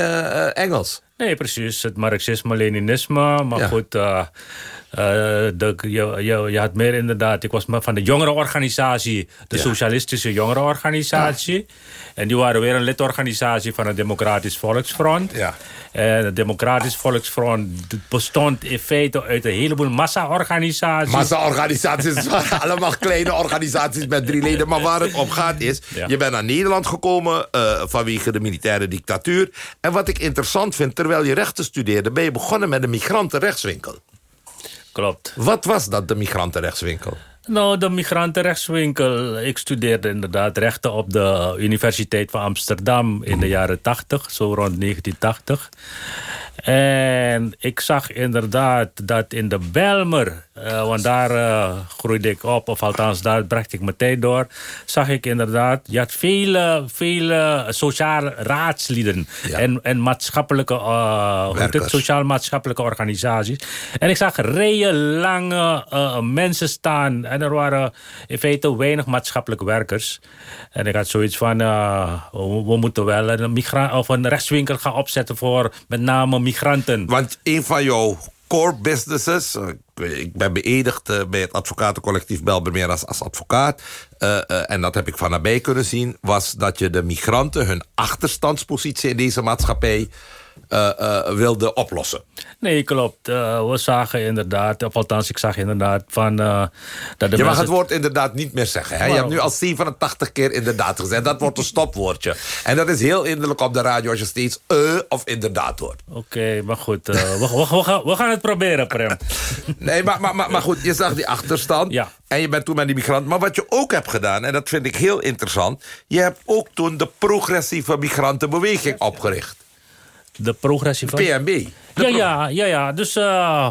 Speaker 4: Engels.
Speaker 11: Nee, precies. Het marxisme, leninisme. Maar
Speaker 4: Ja.
Speaker 11: goed, de, je, je, je had meer inderdaad... Ik was van de jongerenorganisatie. De
Speaker 4: Ja.
Speaker 11: Socialistische Jongerenorganisatie. En die waren weer een lidorganisatie van het Democratisch Volksfront.
Speaker 4: Ja.
Speaker 11: En het Democratisch Volksfront bestond in feite uit een heleboel massa-organisaties.
Speaker 4: Massa-organisaties waren [LAUGHS] allemaal kleine organisaties met drie leden. Maar waar het om gaat is,
Speaker 11: Ja.
Speaker 4: je bent naar Nederland gekomen eh, vanwege de militaire dictatuur. En wat ik interessant vind, terwijl je rechten studeerde, ben je begonnen met een migrantenrechtswinkel.
Speaker 11: Klopt.
Speaker 4: Wat was dat, de migrantenrechtswinkel?
Speaker 11: Nou, de migrantenrechtswinkel. Ik studeerde inderdaad rechten op de Universiteit van Amsterdam in de jaren 80, zo rond 1980. En ik zag inderdaad dat in de Belmer, eh, want daar eh, groeide ik op, of althans daar bracht ik mijn tijd door, zag ik inderdaad, je had vele, vele sociale raadslieden en, en maatschappelijke, uh, sociaal-maatschappelijke organisaties. En ik zag rijen lange mensen staan en er waren in feite weinig maatschappelijke werkers. En ik had zoiets van, we, we moeten wel een, migra of een rechtswinkel gaan opzetten voor met name migranten.
Speaker 4: Want een van jouw core businesses... eh, ik ben beëdigd eh, bij het advocatencollectief Belbermeer als, advocaat... eh, en dat heb ik van nabij kunnen zien... was dat je de migranten hun achterstandspositie in deze maatschappij... eh, eh, wilde oplossen.
Speaker 11: Nee, klopt. Eh, we zagen inderdaad, of althans ik zag inderdaad van... dat de
Speaker 4: je mag
Speaker 11: mensen-
Speaker 4: het woord inderdaad niet meer zeggen. Hè? Je hebt nu al 87 keer inderdaad gezegd. Dat wordt een stopwoordje. En dat is heel inderlijk op de radio als je steeds eh of inderdaad hoort.
Speaker 11: Oké, maar goed. we, we, we gaan, we gaan het proberen, Prem. [LAUGHS]
Speaker 4: Nee, maar, maar, maar, maar goed, je zag die achterstand.
Speaker 11: Ja.
Speaker 4: En je bent toen met die migrant. Maar wat je ook hebt gedaan, en dat vind ik heel interessant... je hebt ook toen de progressieve migrantenbeweging opgericht.
Speaker 11: De progressieve...
Speaker 4: PNB.
Speaker 11: Ja, ja, ja, ja. Dus eh,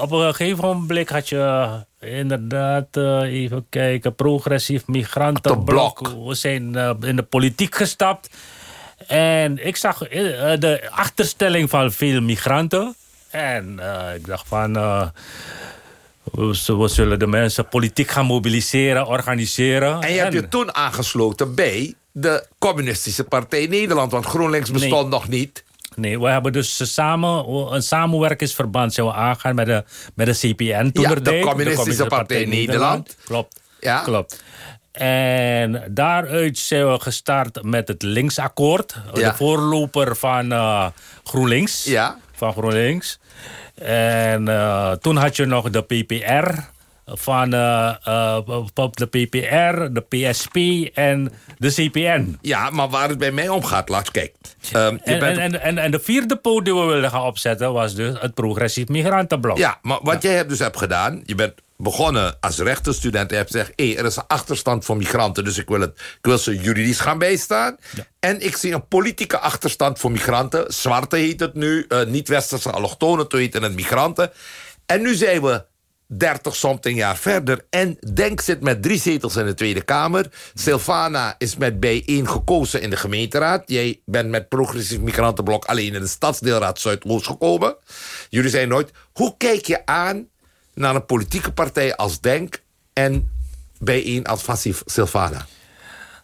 Speaker 11: op een gegeven moment had je inderdaad, eh, even kijken, progressief migrantenblok. We zijn eh, in de politiek gestapt. En ik zag eh, de achterstelling van veel migranten. En eh, ik dacht van... eh, we zullen de mensen politiek gaan mobiliseren, organiseren.
Speaker 4: En je hebt je toen aangesloten bij de Communistische Partij Nederland. Want GroenLinks bestond
Speaker 11: Nee.
Speaker 4: nog niet.
Speaker 11: Nee, we hebben dus samen een samenwerkingsverband zijn we aangaan met de, met de CPN toen
Speaker 4: Ja, de
Speaker 11: deed,
Speaker 4: Communistische Partij Nederland.
Speaker 11: Klopt.
Speaker 4: Ja.
Speaker 11: Klopt. En daaruit zijn we gestart met het Linksakkoord.
Speaker 4: Ja.
Speaker 11: De voorloper van eh, GroenLinks.
Speaker 4: Ja.
Speaker 11: Van GroenLinks. En eh, toen had je nog de PPR. Van eh, eh, de PPR, de PSP en de CPN.
Speaker 4: Ja, maar waar het bij mij om gaat, Lars, kijk. ehm, je
Speaker 11: En, en, en, en, de vierde poot die we wilden gaan opzetten was dus het progressief migrantenblok.
Speaker 4: Ja, maar wat jij hebt dus hebt gedaan... je bent begonnen als rechtenstudent... en je hebt gezegd, hé, er is een achterstand voor migranten... dus ik wil, het, ik wil ze juridisch gaan bijstaan. En ik zie een politieke achterstand voor migranten. Zwarte heet het nu, eh, niet-westerse allochtonen, toen heette het migranten. En nu zijn we 30 something jaar verder. En Denk zit met drie zetels in de Tweede Kamer. Silvana is met bijeen gekozen in de gemeenteraad. Jij bent met progressief migrantenblok alleen in de stadsdeelraad Zuidoost gekomen. Jullie zijn nooit... Hoe kijk je aan naar een politieke partij als Denk... en bijeen als Vassief Silvana?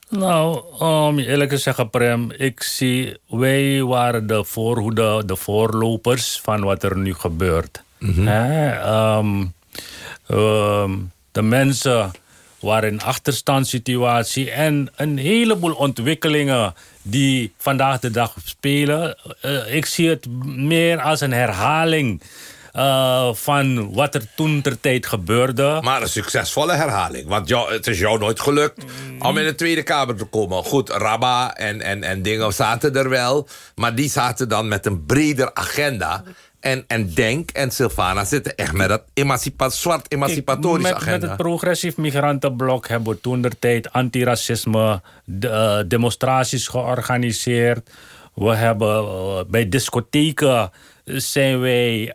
Speaker 11: Nou, om je eerlijk te zeggen, Prem, ik zie, wij waren de voorhoede, de voorlopers van wat er nu gebeurt. Ehm, de mensen waren in achterstandssituatie en een heleboel ontwikkelingen die vandaag de dag spelen. Eh, ik zie het meer als een herhaling eh, van wat er toen ter tijd gebeurde.
Speaker 4: Maar een succesvolle herhaling. Want het is jou nooit gelukt om in de Tweede Kamer te komen. Goed, Rabba en, en, en dingen zaten er wel. Maar die zaten dan met een breder agenda. En, en Denk en Silvana zitten echt met dat emancipa zwart emancipatorisch
Speaker 11: met,
Speaker 4: agenda.
Speaker 11: Met het progressief migrantenblok hebben we toen de tijd antiracisme de, eh, demonstraties georganiseerd. We hebben eh, bij discotheken zijn wij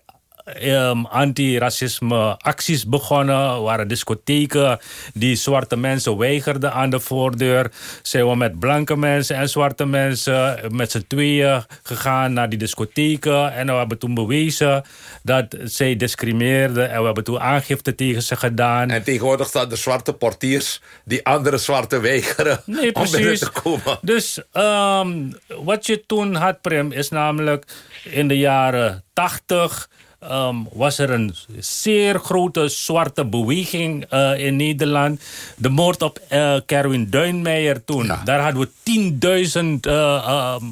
Speaker 11: Ehm, anti-racisme acties begonnen. waren discotheken die zwarte mensen weigerden aan de voordeur. Zijn we met blanke mensen en zwarte mensen met z'n tweeën gegaan naar die discotheken. En we hebben toen bewezen dat zij discrimineerden. En we hebben toen aangifte tegen ze gedaan.
Speaker 4: En tegenwoordig staan de zwarte portiers die andere zwarte weigeren om binnen te komen.
Speaker 11: Dus ehm, wat je toen had, Prim, is namelijk in de jaren 80 Ehm, was er een zeer grote zwarte beweging eh, in Nederland. De moord op uh, Kerwin Duinmeijer toen. Daar hadden we 10.000 eh, ehm,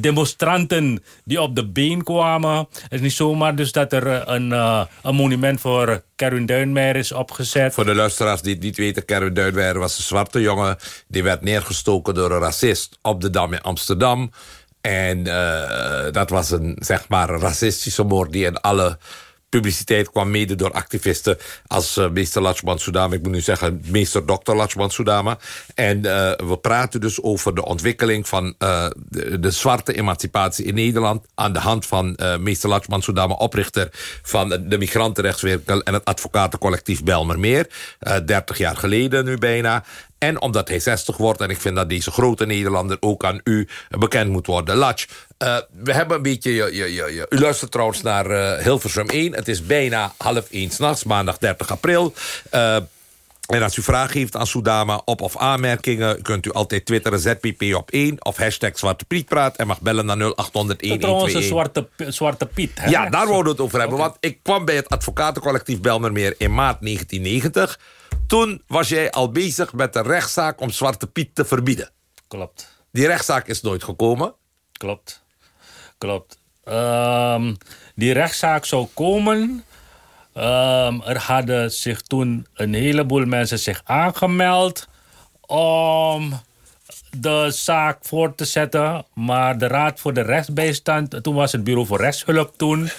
Speaker 11: demonstranten die op de been kwamen. Het is niet zomaar dus dat er een, een monument voor Kerwin Duinmeijer is opgezet.
Speaker 4: Voor de luisteraars die het niet weten, Kerwin Duinmeijer was een zwarte jongen. Die werd neergestoken door een racist op de Dam in Amsterdam. En eh, dat was een, zeg maar, racistische moord die in alle publiciteit kwam mede door activisten als uh, meester Lachman Soudama. Ik moet nu zeggen meester dokter Lachman Soudama. En uh, we praten dus over de ontwikkeling van de, zwarte emancipatie in Nederland... aan de hand van meester Lachman Soudama, oprichter van de migrantenrechtswinkel... en het advocatencollectief Belmermeer. 30 jaar geleden nu bijna. En omdat hij 60 wordt, en ik vind dat deze grote Nederlander ook aan u bekend moet worden. Lach, uh, we hebben een beetje... Je, je, je, u luistert trouwens naar uh, Hilversum 1. Het is bijna half 1 s'nachts, maandag 30 april. Uh, en als u vragen heeft aan Soudama op of aanmerkingen... kunt u altijd twitteren ZPP op 1 of hashtag Zwarte Piet praat... en mag bellen naar 0800
Speaker 11: Trouwens een zwarte, zwarte Piet. Hè?
Speaker 4: Ja, daar wouden we het over hebben. Okay. Want ik kwam bij het advocatencollectief Belmermeer in maart 1990. Toen was jij al bezig met de rechtszaak om Zwarte Piet te verbieden.
Speaker 11: Klopt.
Speaker 4: Die rechtszaak is nooit gekomen.
Speaker 11: Klopt. Klopt. Um, die rechtszaak zou komen... Um, er hadden zich toen een heleboel mensen zich aangemeld om de zaak voor te zetten. Maar de Raad voor de Rechtsbijstand, toen was het Bureau voor Rechtshulp toen,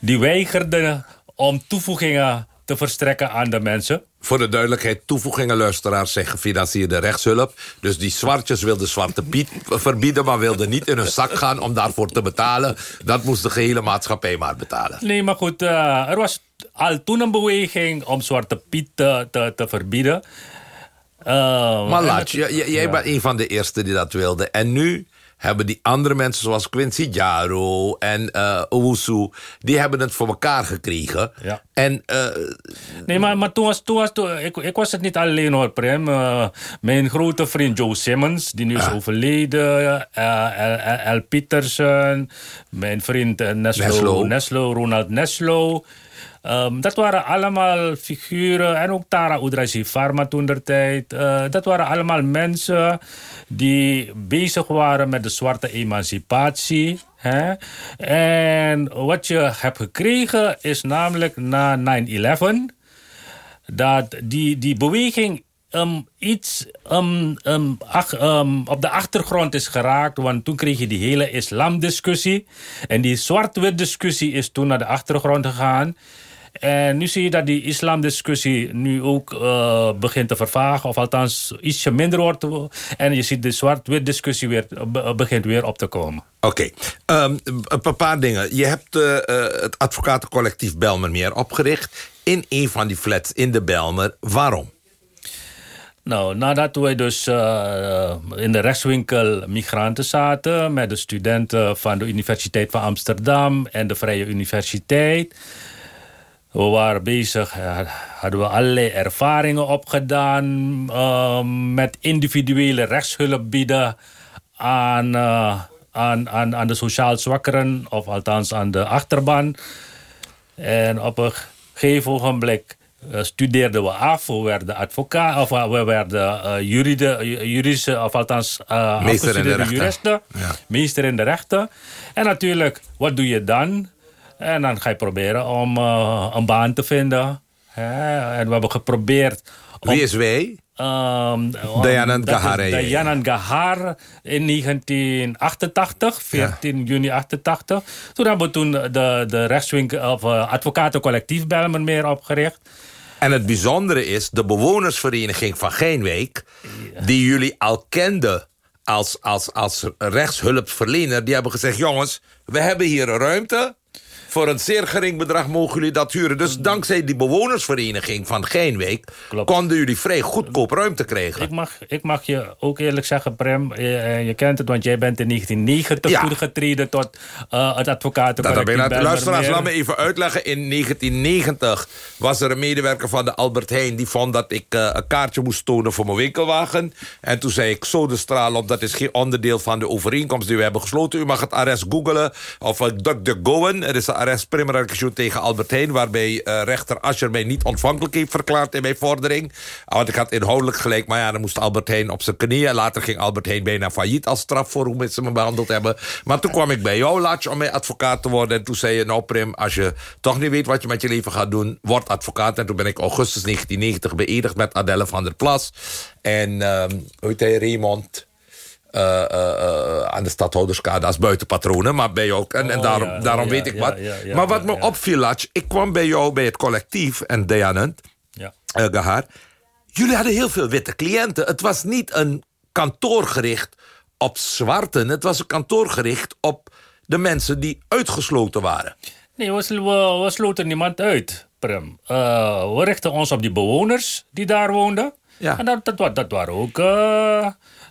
Speaker 11: die weigerde om toevoegingen te verstrekken aan de mensen.
Speaker 4: Voor de duidelijkheid, toevoegingen luisteraars zijn gefinancierde rechtshulp. Dus die zwartjes wilden Zwarte Piet verbieden... maar wilden niet in hun zak gaan om daarvoor te betalen. Dat moest de gehele maatschappij maar betalen.
Speaker 11: Nee, maar goed, uh, er was al toen een beweging om Zwarte Piet te, te, te verbieden.
Speaker 4: Uh, maar laat, jij ja. bent een van de eerste die dat wilde. En nu hebben die andere mensen zoals Quincy Jaro en uh, Owusu... die hebben het voor elkaar gekregen.
Speaker 11: Ja.
Speaker 4: En, uh,
Speaker 11: nee, maar, maar toen was, toen was toen, ik, ik was het niet alleen hoor, Prem. Uh, mijn grote vriend Joe Simmons, die nu is overleden. Uh, L. Peterson, mijn vriend Neslo,
Speaker 4: Neslo.
Speaker 11: Neslo, Ronald Neslo... Um, dat waren allemaal figuren. En ook Tara Udrasi Pharma toen tijd. Uh, dat waren allemaal mensen die bezig waren met de zwarte emancipatie. Hè? En wat je hebt gekregen is namelijk na 9-11... dat die, die beweging iets ach, op de achtergrond is geraakt. Want toen kreeg je die hele islamdiscussie. En die zwart-wit discussie is toen naar de achtergrond gegaan. En nu zie je dat die islamdiscussie nu ook uh, begint te vervagen. Of althans ietsje minder wordt. En je ziet de zwart-wit discussie weer, begint weer op te komen.
Speaker 4: Oké, okay. um, een paar dingen. Je hebt uh, het advocatencollectief Belmermeer opgericht... in een van die flats in de Belmer. Waarom?
Speaker 11: Nou, nadat wij dus uh, in de rechtswinkel migranten zaten... met de studenten van de Universiteit van Amsterdam en de Vrije Universiteit... We waren bezig, hadden we allerlei ervaringen opgedaan... Uh, met individuele rechtshulp bieden aan, uh, aan, aan, aan de sociaal zwakkeren... of althans aan de achterban. En op een gegeven ogenblik uh, studeerden we af. We werden advocaat, of we werden juride, juridische, of althans
Speaker 4: meester in de rechten.
Speaker 11: juristen.
Speaker 4: Ja.
Speaker 11: Meester in de rechten. En natuurlijk, wat doe je dan? En dan ga je proberen om uh, een baan te vinden. Hè? En we hebben geprobeerd... Om,
Speaker 4: Wie is wij?
Speaker 11: Um,
Speaker 4: Dayanan Gahar.
Speaker 11: Dayanan Gahar in 1988, 14 ja. juni 88. Toen hebben we toen de, de rechtswinkel, of uh, advocatencollectief Belmermeer opgericht.
Speaker 4: En het bijzondere is, de bewonersvereniging van Geenweek... Die jullie al kenden als, als, als rechtshulpverlener... die hebben gezegd, jongens, we hebben hier een ruimte voor een zeer gering bedrag mogen jullie dat huren. Dus dankzij die bewonersvereniging van Geenweek...
Speaker 11: Klopt.
Speaker 4: konden jullie vrij goedkoop ruimte krijgen.
Speaker 11: Ik mag, ik mag je ook eerlijk zeggen, Prem... Je, je kent het, want jij bent in 1990 ja. toegetreden... tot uh, het advocatencollectief.
Speaker 4: Dat, dat luisteraars, laat me even uitleggen. In 1990 was er een medewerker van de Albert Heijn... die vond dat ik uh, een kaartje moest tonen voor mijn winkelwagen. En toen zei ik, zo de straal op... dat is geen onderdeel van de overeenkomst die we hebben gesloten. U mag het arrest googelen of uh, DuckDuckGoen. Er is een arrest tegen Albert Heijn... waarbij uh, rechter Ascher mij niet ontvankelijk heeft verklaard in mijn vordering. Want ik had inhoudelijk gelijk, maar ja, dan moest Albert Heijn op zijn knieën. Later ging Albert Heijn bijna failliet als straf voor hoe ze me behandeld hebben. Maar toen kwam ik bij jou, Latch, om mijn advocaat te worden. En toen zei je, nou Prim, als je toch niet weet wat je met je leven gaat doen... word advocaat. En toen ben ik augustus 1990 beëdigd met Adelle van der Plas. En, uh, hoe heet hij, Raymond... eh, eh, eh, aan de stadhouderskade als buitenpatronen. Maar bij jou ook. En, en
Speaker 11: Oh,
Speaker 4: daarom,
Speaker 11: ja,
Speaker 4: daarom
Speaker 11: ja,
Speaker 4: weet ik wat. maar wat me opviel, Latch, ik kwam bij jou bij het collectief en Deanent,
Speaker 11: Ja.
Speaker 4: Gahar. Jullie hadden heel veel witte cliënten. Het was niet een kantoor gericht op zwarten. Het was een kantoor gericht op de mensen die uitgesloten waren.
Speaker 11: Nee, we, sl- we, we sloten niemand uit, Prem. We richten ons op die bewoners die daar woonden.
Speaker 4: Ja.
Speaker 11: En dat, dat, dat waren ook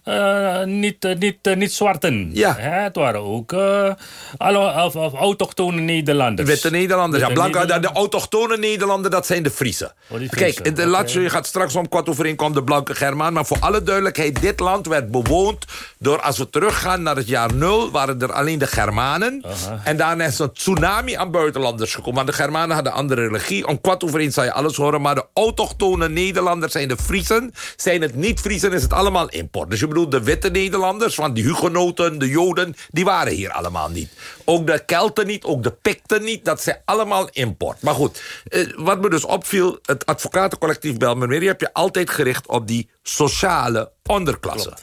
Speaker 11: eh, niet, eh, niet, eh, niet zwarten.
Speaker 4: Ja.
Speaker 11: Hè, het waren ook eh, alle, of, of autochtone Nederlanders.
Speaker 4: Witte Nederlanders. Ja, blanke, de, autochtone Nederlanders, dat zijn de Friesen.
Speaker 11: Oh,
Speaker 4: Kijk, de. Lazio, je gaat straks om kwart over één komt de blanke Germaan. Maar voor alle duidelijkheid, dit land werd bewoond door, als we teruggaan naar het jaar nul, waren er alleen de Germanen. En daarna is een tsunami aan buitenlanders gekomen. Want de Germanen hadden andere religie. Om kwart over één zal je alles horen. Maar de autochtone Nederlanders zijn de Friesen. Zijn het niet Friesen, is het allemaal import. Dus je bedoelt de witte Nederlanders, van die Hugenoten, de Joden, die waren hier allemaal niet. Ook de Kelten niet, ook de Picten niet. Dat zijn allemaal import. Maar goed, eh, wat me dus opviel, het advocatencollectief Belmermeer, die heb je altijd gericht op die sociale onderklasse.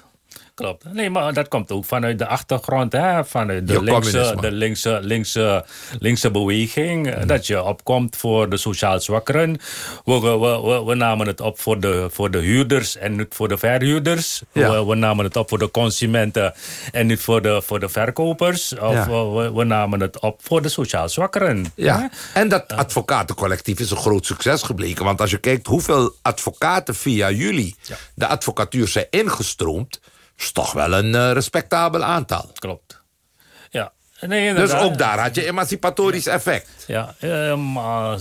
Speaker 11: Nee, maar dat komt ook vanuit de achtergrond, hè? vanuit de linkse, de linkse, linkse, linkse beweging. eh, Dat je opkomt voor de sociaal zwakkeren. We, we, we, we namen het op voor de, voor de huurders en niet voor de verhuurders.
Speaker 4: Ja.
Speaker 11: We, we namen het op voor de consumenten en niet voor de, voor de verkopers. Of
Speaker 4: Ja.
Speaker 11: we, we- we namen het op voor de sociaal zwakkeren.
Speaker 4: Ja, en dat advocatencollectief is een groot succes gebleken. Want als je kijkt hoeveel advocaten via jullie de advocatuur zijn ingestroomd... is toch wel een eh, respectabel aantal.
Speaker 11: Klopt. Ja. Nee,
Speaker 4: Dus ook daar had je emancipatorisch effect.
Speaker 11: Ja, maar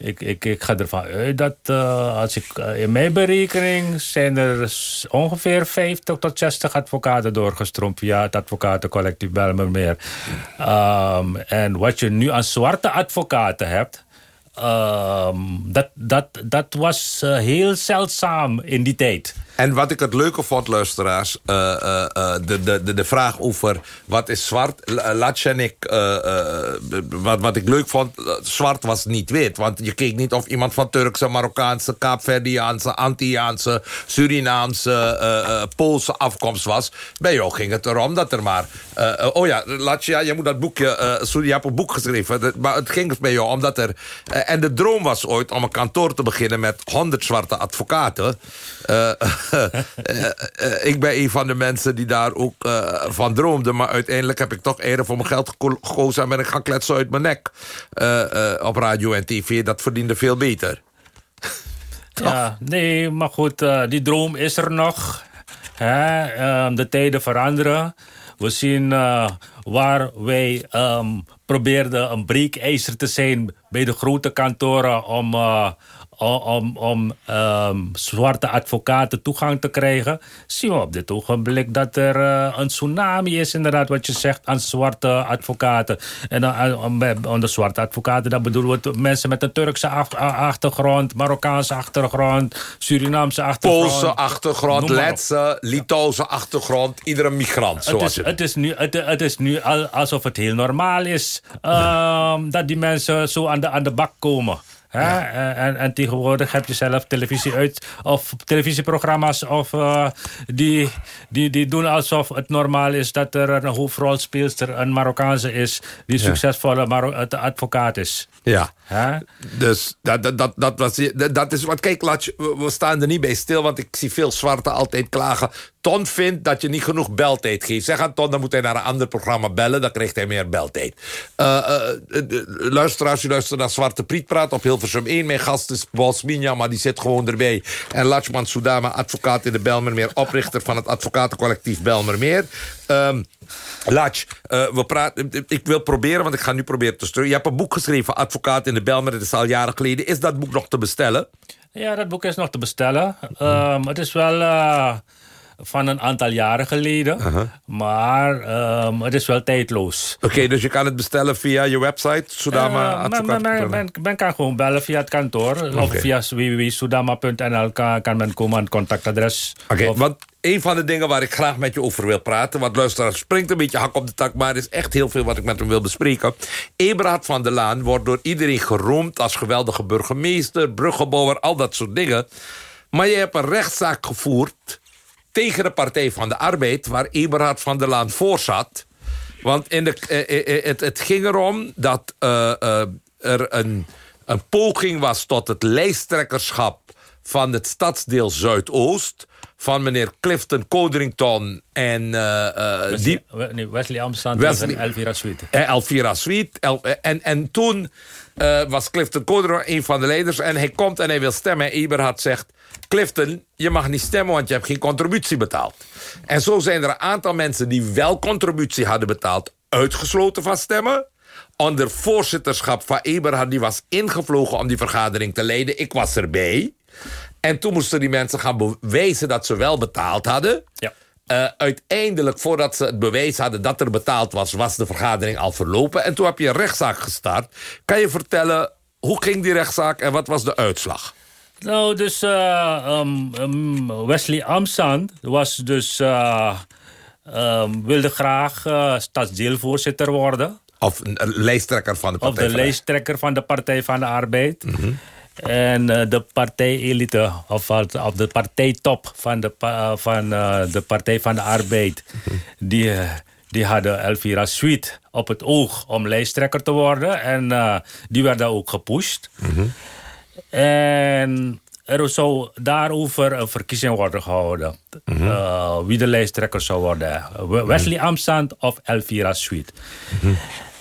Speaker 11: ik, ik, ik ga ervan uit dat eh, als ik, eh, in mijn berekening zijn er ongeveer 50 tot 60 advocaten doorgestroomd via het advocatencollectief Belmermeer. Ehm, en wat je nu aan zwarte advocaten hebt, ehm, dat, dat, dat was eh, heel zeldzaam in die tijd.
Speaker 4: En wat ik het leuke vond, luisteraars... eh, eh, de, de, de, vraag over wat is zwart... La- Latsch en ik... eh, wat, wat ik leuk vond, zwart was niet wit. Want je keek niet of iemand van Turkse, Marokkaanse... Kaapverdiaanse, Antilliaanse, Surinaamse... Poolse afkomst was. Bij jou ging het erom dat er maar... oh ja, Latsch, ja, je moet dat boekje... sorry, je hebt een boek geschreven. Maar het ging bij jou omdat er... en de droom was ooit om een kantoor te beginnen... met 100 zwarte advocaten... Eh, [LAUGHS] eh, eh, ik ben een van de mensen die daar ook van droomde. Maar uiteindelijk heb ik toch eerder voor mijn geld geko- gekozen... en ben ik gaan kletsen uit mijn nek op radio en tv. Dat verdiende veel beter. [LAUGHS]
Speaker 11: Ja, nee, maar goed, die droom is er nog. Hè? ehm, de tijden veranderen. We zien waar wij ehm, probeerden een breekijzer te zijn bij de grote kantoren om, eh, om, om ehm, zwarte advocaten toegang te krijgen. Zien we op dit ogenblik dat er eh, een tsunami is, inderdaad, wat je zegt, aan zwarte advocaten. En dan aan de zwarte advocaten, dat bedoelen we mensen met een Turkse achtergrond, Marokkaanse achtergrond, Surinaamse achtergrond.
Speaker 4: Poolse achtergrond. Letse, Litouwse achtergrond. Iedere migrant,
Speaker 11: Het is, het, is nu, het, het is nu al- alsof het heel normaal is ehm, dat die mensen zo aan de, aan de bak komen. Hè? En, en, en tegenwoordig heb je zelf televisie uit, of televisieprogramma's of, eh, die, die, die doen alsof het normaal is dat er een hoofdrolspeelster een Marokkaanse is die
Speaker 4: Ja.
Speaker 11: succesvolle Maro het advocaat is.
Speaker 4: Ja. Dus dat, dat, dat, was, dat, is wat. Kijk, Latsch, we, staan er niet bij stil, want ik zie veel zwarte altijd klagen. Ton vindt dat je niet genoeg beltijd geeft. Zeg aan Ton, dan moet hij naar een ander programma bellen, dan krijgt hij meer beltijd. Eh, eh, luisteraars, je luistert naar Zwarte Priet praat op Hilversum 1. Mijn gast is Bos Minja, maar die zit gewoon erbij. En Latschman Soudama, advocaat in de Belmermeer, oprichter van het advocatencollectief Belmermeer. Eh, we praten, ik wil proberen, want ik ga nu proberen te sturen. Je hebt een boek geschreven, Advocaat in de Belmer, dat is al jaren geleden. Is dat boek nog te bestellen?
Speaker 11: Ja, dat boek is nog te bestellen. Ehm, het is wel eh, van een aantal jaren geleden. Maar ehm, het is wel tijdloos.
Speaker 4: Oké, dus je kan het bestellen via je website, Sudama
Speaker 11: Eh, men, men, men, men- men kan gewoon bellen via het kantoor. Of via www.sudama.nl kan, kan men komen aan het contactadres.
Speaker 4: Oké, want een van de dingen waar ik graag met je over wil praten... want luisteraar springt een beetje hak op de tak... maar er is echt heel veel wat ik met hem wil bespreken. Eberhard van der Laan wordt door iedereen geroemd... als geweldige burgemeester, bruggenbouwer, al dat soort dingen. Maar je hebt een rechtszaak gevoerd tegen de Partij van de Arbeid... waar Eberhard van der Laan voor zat. Want in de, eh, eh, het, het ging erom dat eh, eh, er een, een poging was... tot het lijsttrekkerschap van het stadsdeel Zuidoost... van meneer Clifton Codrington en... eh, eh, die,
Speaker 11: Wesley, nee, Wesley Amsterdam tegen Elvira Sweet.
Speaker 4: Elvira Sweet. El- eh, en, en toen was Clifton Codrington een van de leiders... en hij komt en hij wil stemmen. En Eberhard zegt... Clifton, je mag niet stemmen, want je hebt geen contributie betaald. En zo zijn er een aantal mensen die wel contributie hadden betaald... uitgesloten van stemmen. Onder voorzitterschap van Eberhard, die was ingevlogen om die vergadering te leiden. Ik was erbij. En toen moesten die mensen gaan bewijzen dat ze wel betaald hadden.
Speaker 11: Ja.
Speaker 4: Eh, uiteindelijk, voordat ze het bewijs hadden dat er betaald was... was de vergadering al verlopen. En toen heb je een rechtszaak gestart. Kan je vertellen, hoe ging die rechtszaak en wat was de uitslag?
Speaker 11: Nou, dus eh, um, um, Wesley Amsand was dus, eh, um, wilde graag eh, stadsdeelvoorzitter worden.
Speaker 4: Of een lijsttrekker van de
Speaker 11: Of
Speaker 4: Partij
Speaker 11: de
Speaker 4: van de-
Speaker 11: lijsttrekker van de Partij van de Arbeid. En eh, de partijelite, of, wat- of de partijtop van de, pa- van, eh, de Partij van de Arbeid... die, eh, die hadden Elvira Sweet op het oog om lijsttrekker te worden. En eh, die werden ook gepusht. En er zou daarover een verkiezing worden gehouden. Eh, wie de lijsttrekker zou worden. We- Wesley Amsand of Elvira Sweet.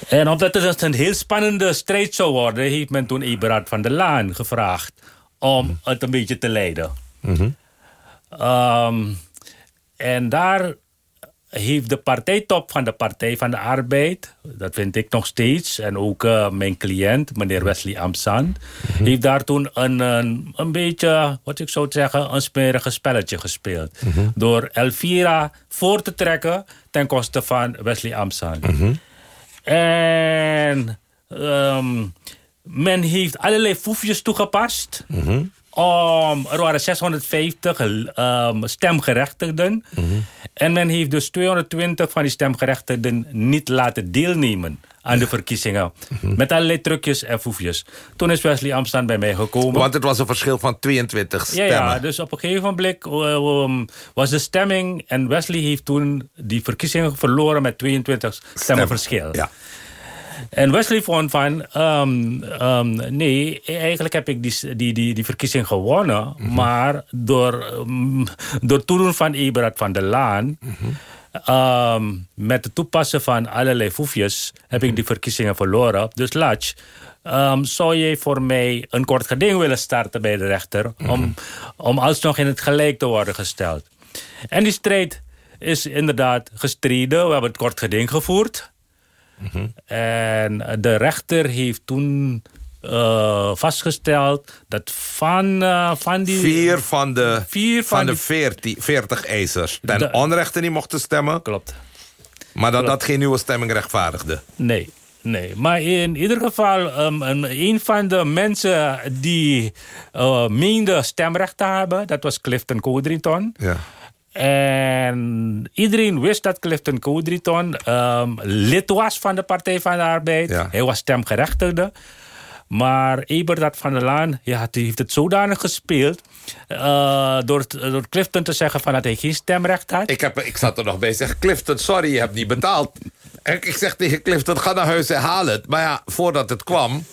Speaker 11: En omdat het een heel spannende strijd zou worden... heeft men toen Eberhard van der Laan gevraagd... om het een beetje te leiden. Ehm, en daar heeft de partijtop van de Partij van de Arbeid... dat vind ik nog steeds... en ook eh, mijn cliënt, meneer Wesley Amsand... heeft daar toen een, een, een beetje, wat ik zou zeggen... een smerige spelletje gespeeld. Door Elvira voor te trekken ten koste van Wesley Amsand. En ehm, men heeft allerlei foefjes toegepast. Om, er waren 650 ehm, stemgerechtigden. En men heeft dus 220 van die stemgerechtigden niet laten deelnemen aan de verkiezingen. Met allerlei trucjes en foefjes. Toen is Wesley Amstaan bij mij gekomen.
Speaker 4: Want het was een verschil van 22
Speaker 11: Ja,
Speaker 4: stemmen.
Speaker 11: ja, dus op een gegeven moment eh, um, was de stemming... en Wesley heeft toen die verkiezingen verloren met 22 stemmen verschil.
Speaker 4: Ja.
Speaker 11: En Wesley vond van, ehm, ehm, nee, eigenlijk heb ik die, die, die, die verkiezing gewonnen. Maar door, ehm, door toedoen van Eberhard van der Laan... ehm, met het toepassen van allerlei foefjes... heb ik die verkiezingen verloren. Dus Latch, zou jij voor mij een kort geding willen starten bij de rechter... om, om alsnog in het gelijk te worden gesteld? En die strijd is inderdaad gestreden. We hebben het kort geding gevoerd... En de rechter heeft toen eh, vastgesteld dat van, eh, van die...
Speaker 4: Vier van de,
Speaker 11: Vier
Speaker 4: van
Speaker 11: van
Speaker 4: de
Speaker 11: die-
Speaker 4: 40, 40 eisers ten
Speaker 11: De-
Speaker 4: onrechte niet mochten stemmen.
Speaker 11: Klopt.
Speaker 4: Maar dat
Speaker 11: Klopt.
Speaker 4: dat geen nieuwe stemming rechtvaardigde.
Speaker 11: Nee, nee. Maar in ieder geval, um, een, een van de mensen die uh, meende stemrecht te hebben... dat was Clifton Codrington.
Speaker 4: Ja.
Speaker 11: En iedereen wist dat Clifton Codrington um, lid was van de Partij van de Arbeid.
Speaker 4: Ja.
Speaker 11: Hij was stemgerechtigde. Maar Eberhard van der Laan ja, die heeft het zodanig gespeeld... eh, door, door Clifton te zeggen van dat hij geen stemrecht had.
Speaker 4: Ik, heb, ik zat er nog bij. Zeg, Clifton, sorry, je hebt niet betaald. En ik zeg tegen Clifton, ga naar huis en haal het. Maar ja, voordat het kwam,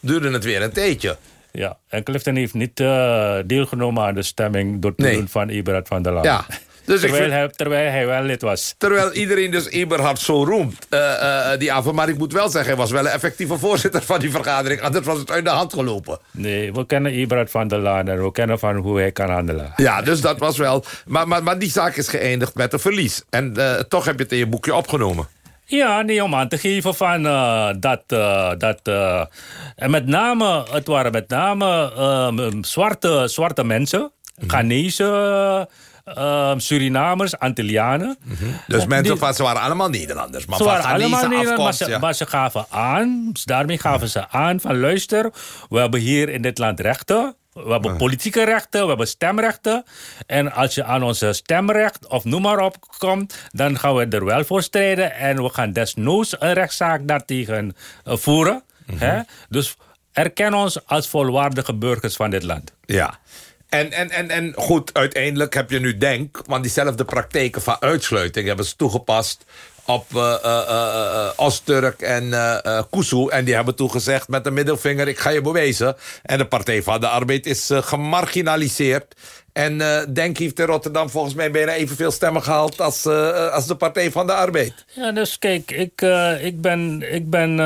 Speaker 4: duurde het weer een tijdje.
Speaker 11: Ja, en Clifton heeft niet eh, deelgenomen aan de stemming... door
Speaker 4: Nee.
Speaker 11: toedoen van Eberhard van der Laan.
Speaker 4: Ja, dus
Speaker 11: terwijl,
Speaker 4: vind-
Speaker 11: hij, terwijl hij wel lid was.
Speaker 4: Terwijl iedereen dus Eberhard zo roemt, eh, eh, die avond. Maar ik moet wel zeggen, hij was wel een effectieve voorzitter van die vergadering. Anders was het uit de hand gelopen.
Speaker 11: Nee, we kennen Eberhard van der Laan... en we kennen van hoe hij kan handelen.
Speaker 4: Ja, dus dat was wel... Maar, maar, maar die zaak is geëindigd met een verlies. En eh, toch heb je het in je boekje opgenomen.
Speaker 11: Ja, nee, om aan te geven van eh, dat... eh, dat eh, en met name, het waren met name zwarte, zwarte mensen. Ghanese, ehm, Surinamers, Antillianen.
Speaker 4: Dus mensen
Speaker 11: die-
Speaker 4: van, ze waren allemaal Nederlanders. Maar
Speaker 11: ze waren allemaal Nederlanders, maar ze,
Speaker 4: ja.
Speaker 11: maar ze gaven aan, daarmee gaven ze aan van luister, we hebben hier in dit land rechten. We hebben politieke rechten, we hebben stemrechten. En als je aan onze stemrecht of noem maar op komt, dan gaan we er wel voor strijden. En we gaan desnoods een rechtszaak daartegen eh, voeren.
Speaker 4: Mhm.
Speaker 11: hè? Dus erken ons als volwaardige burgers van dit land.
Speaker 4: Ja. En, en, en, en goed, uiteindelijk heb je nu denk... want diezelfde praktijken van uitsluiting hebben ze toegepast op uh, uh, en Kuzu. En die hebben toen gezegd met de middelvinger, ik ga je bewijzen. En de Partij van de Arbeid is gemarginaliseerd. En Denk heeft in Rotterdam volgens mij bijna evenveel stemmen gehaald... als, als de Partij van de Arbeid.
Speaker 11: Ja, dus kijk, ik, ik ben, ik ben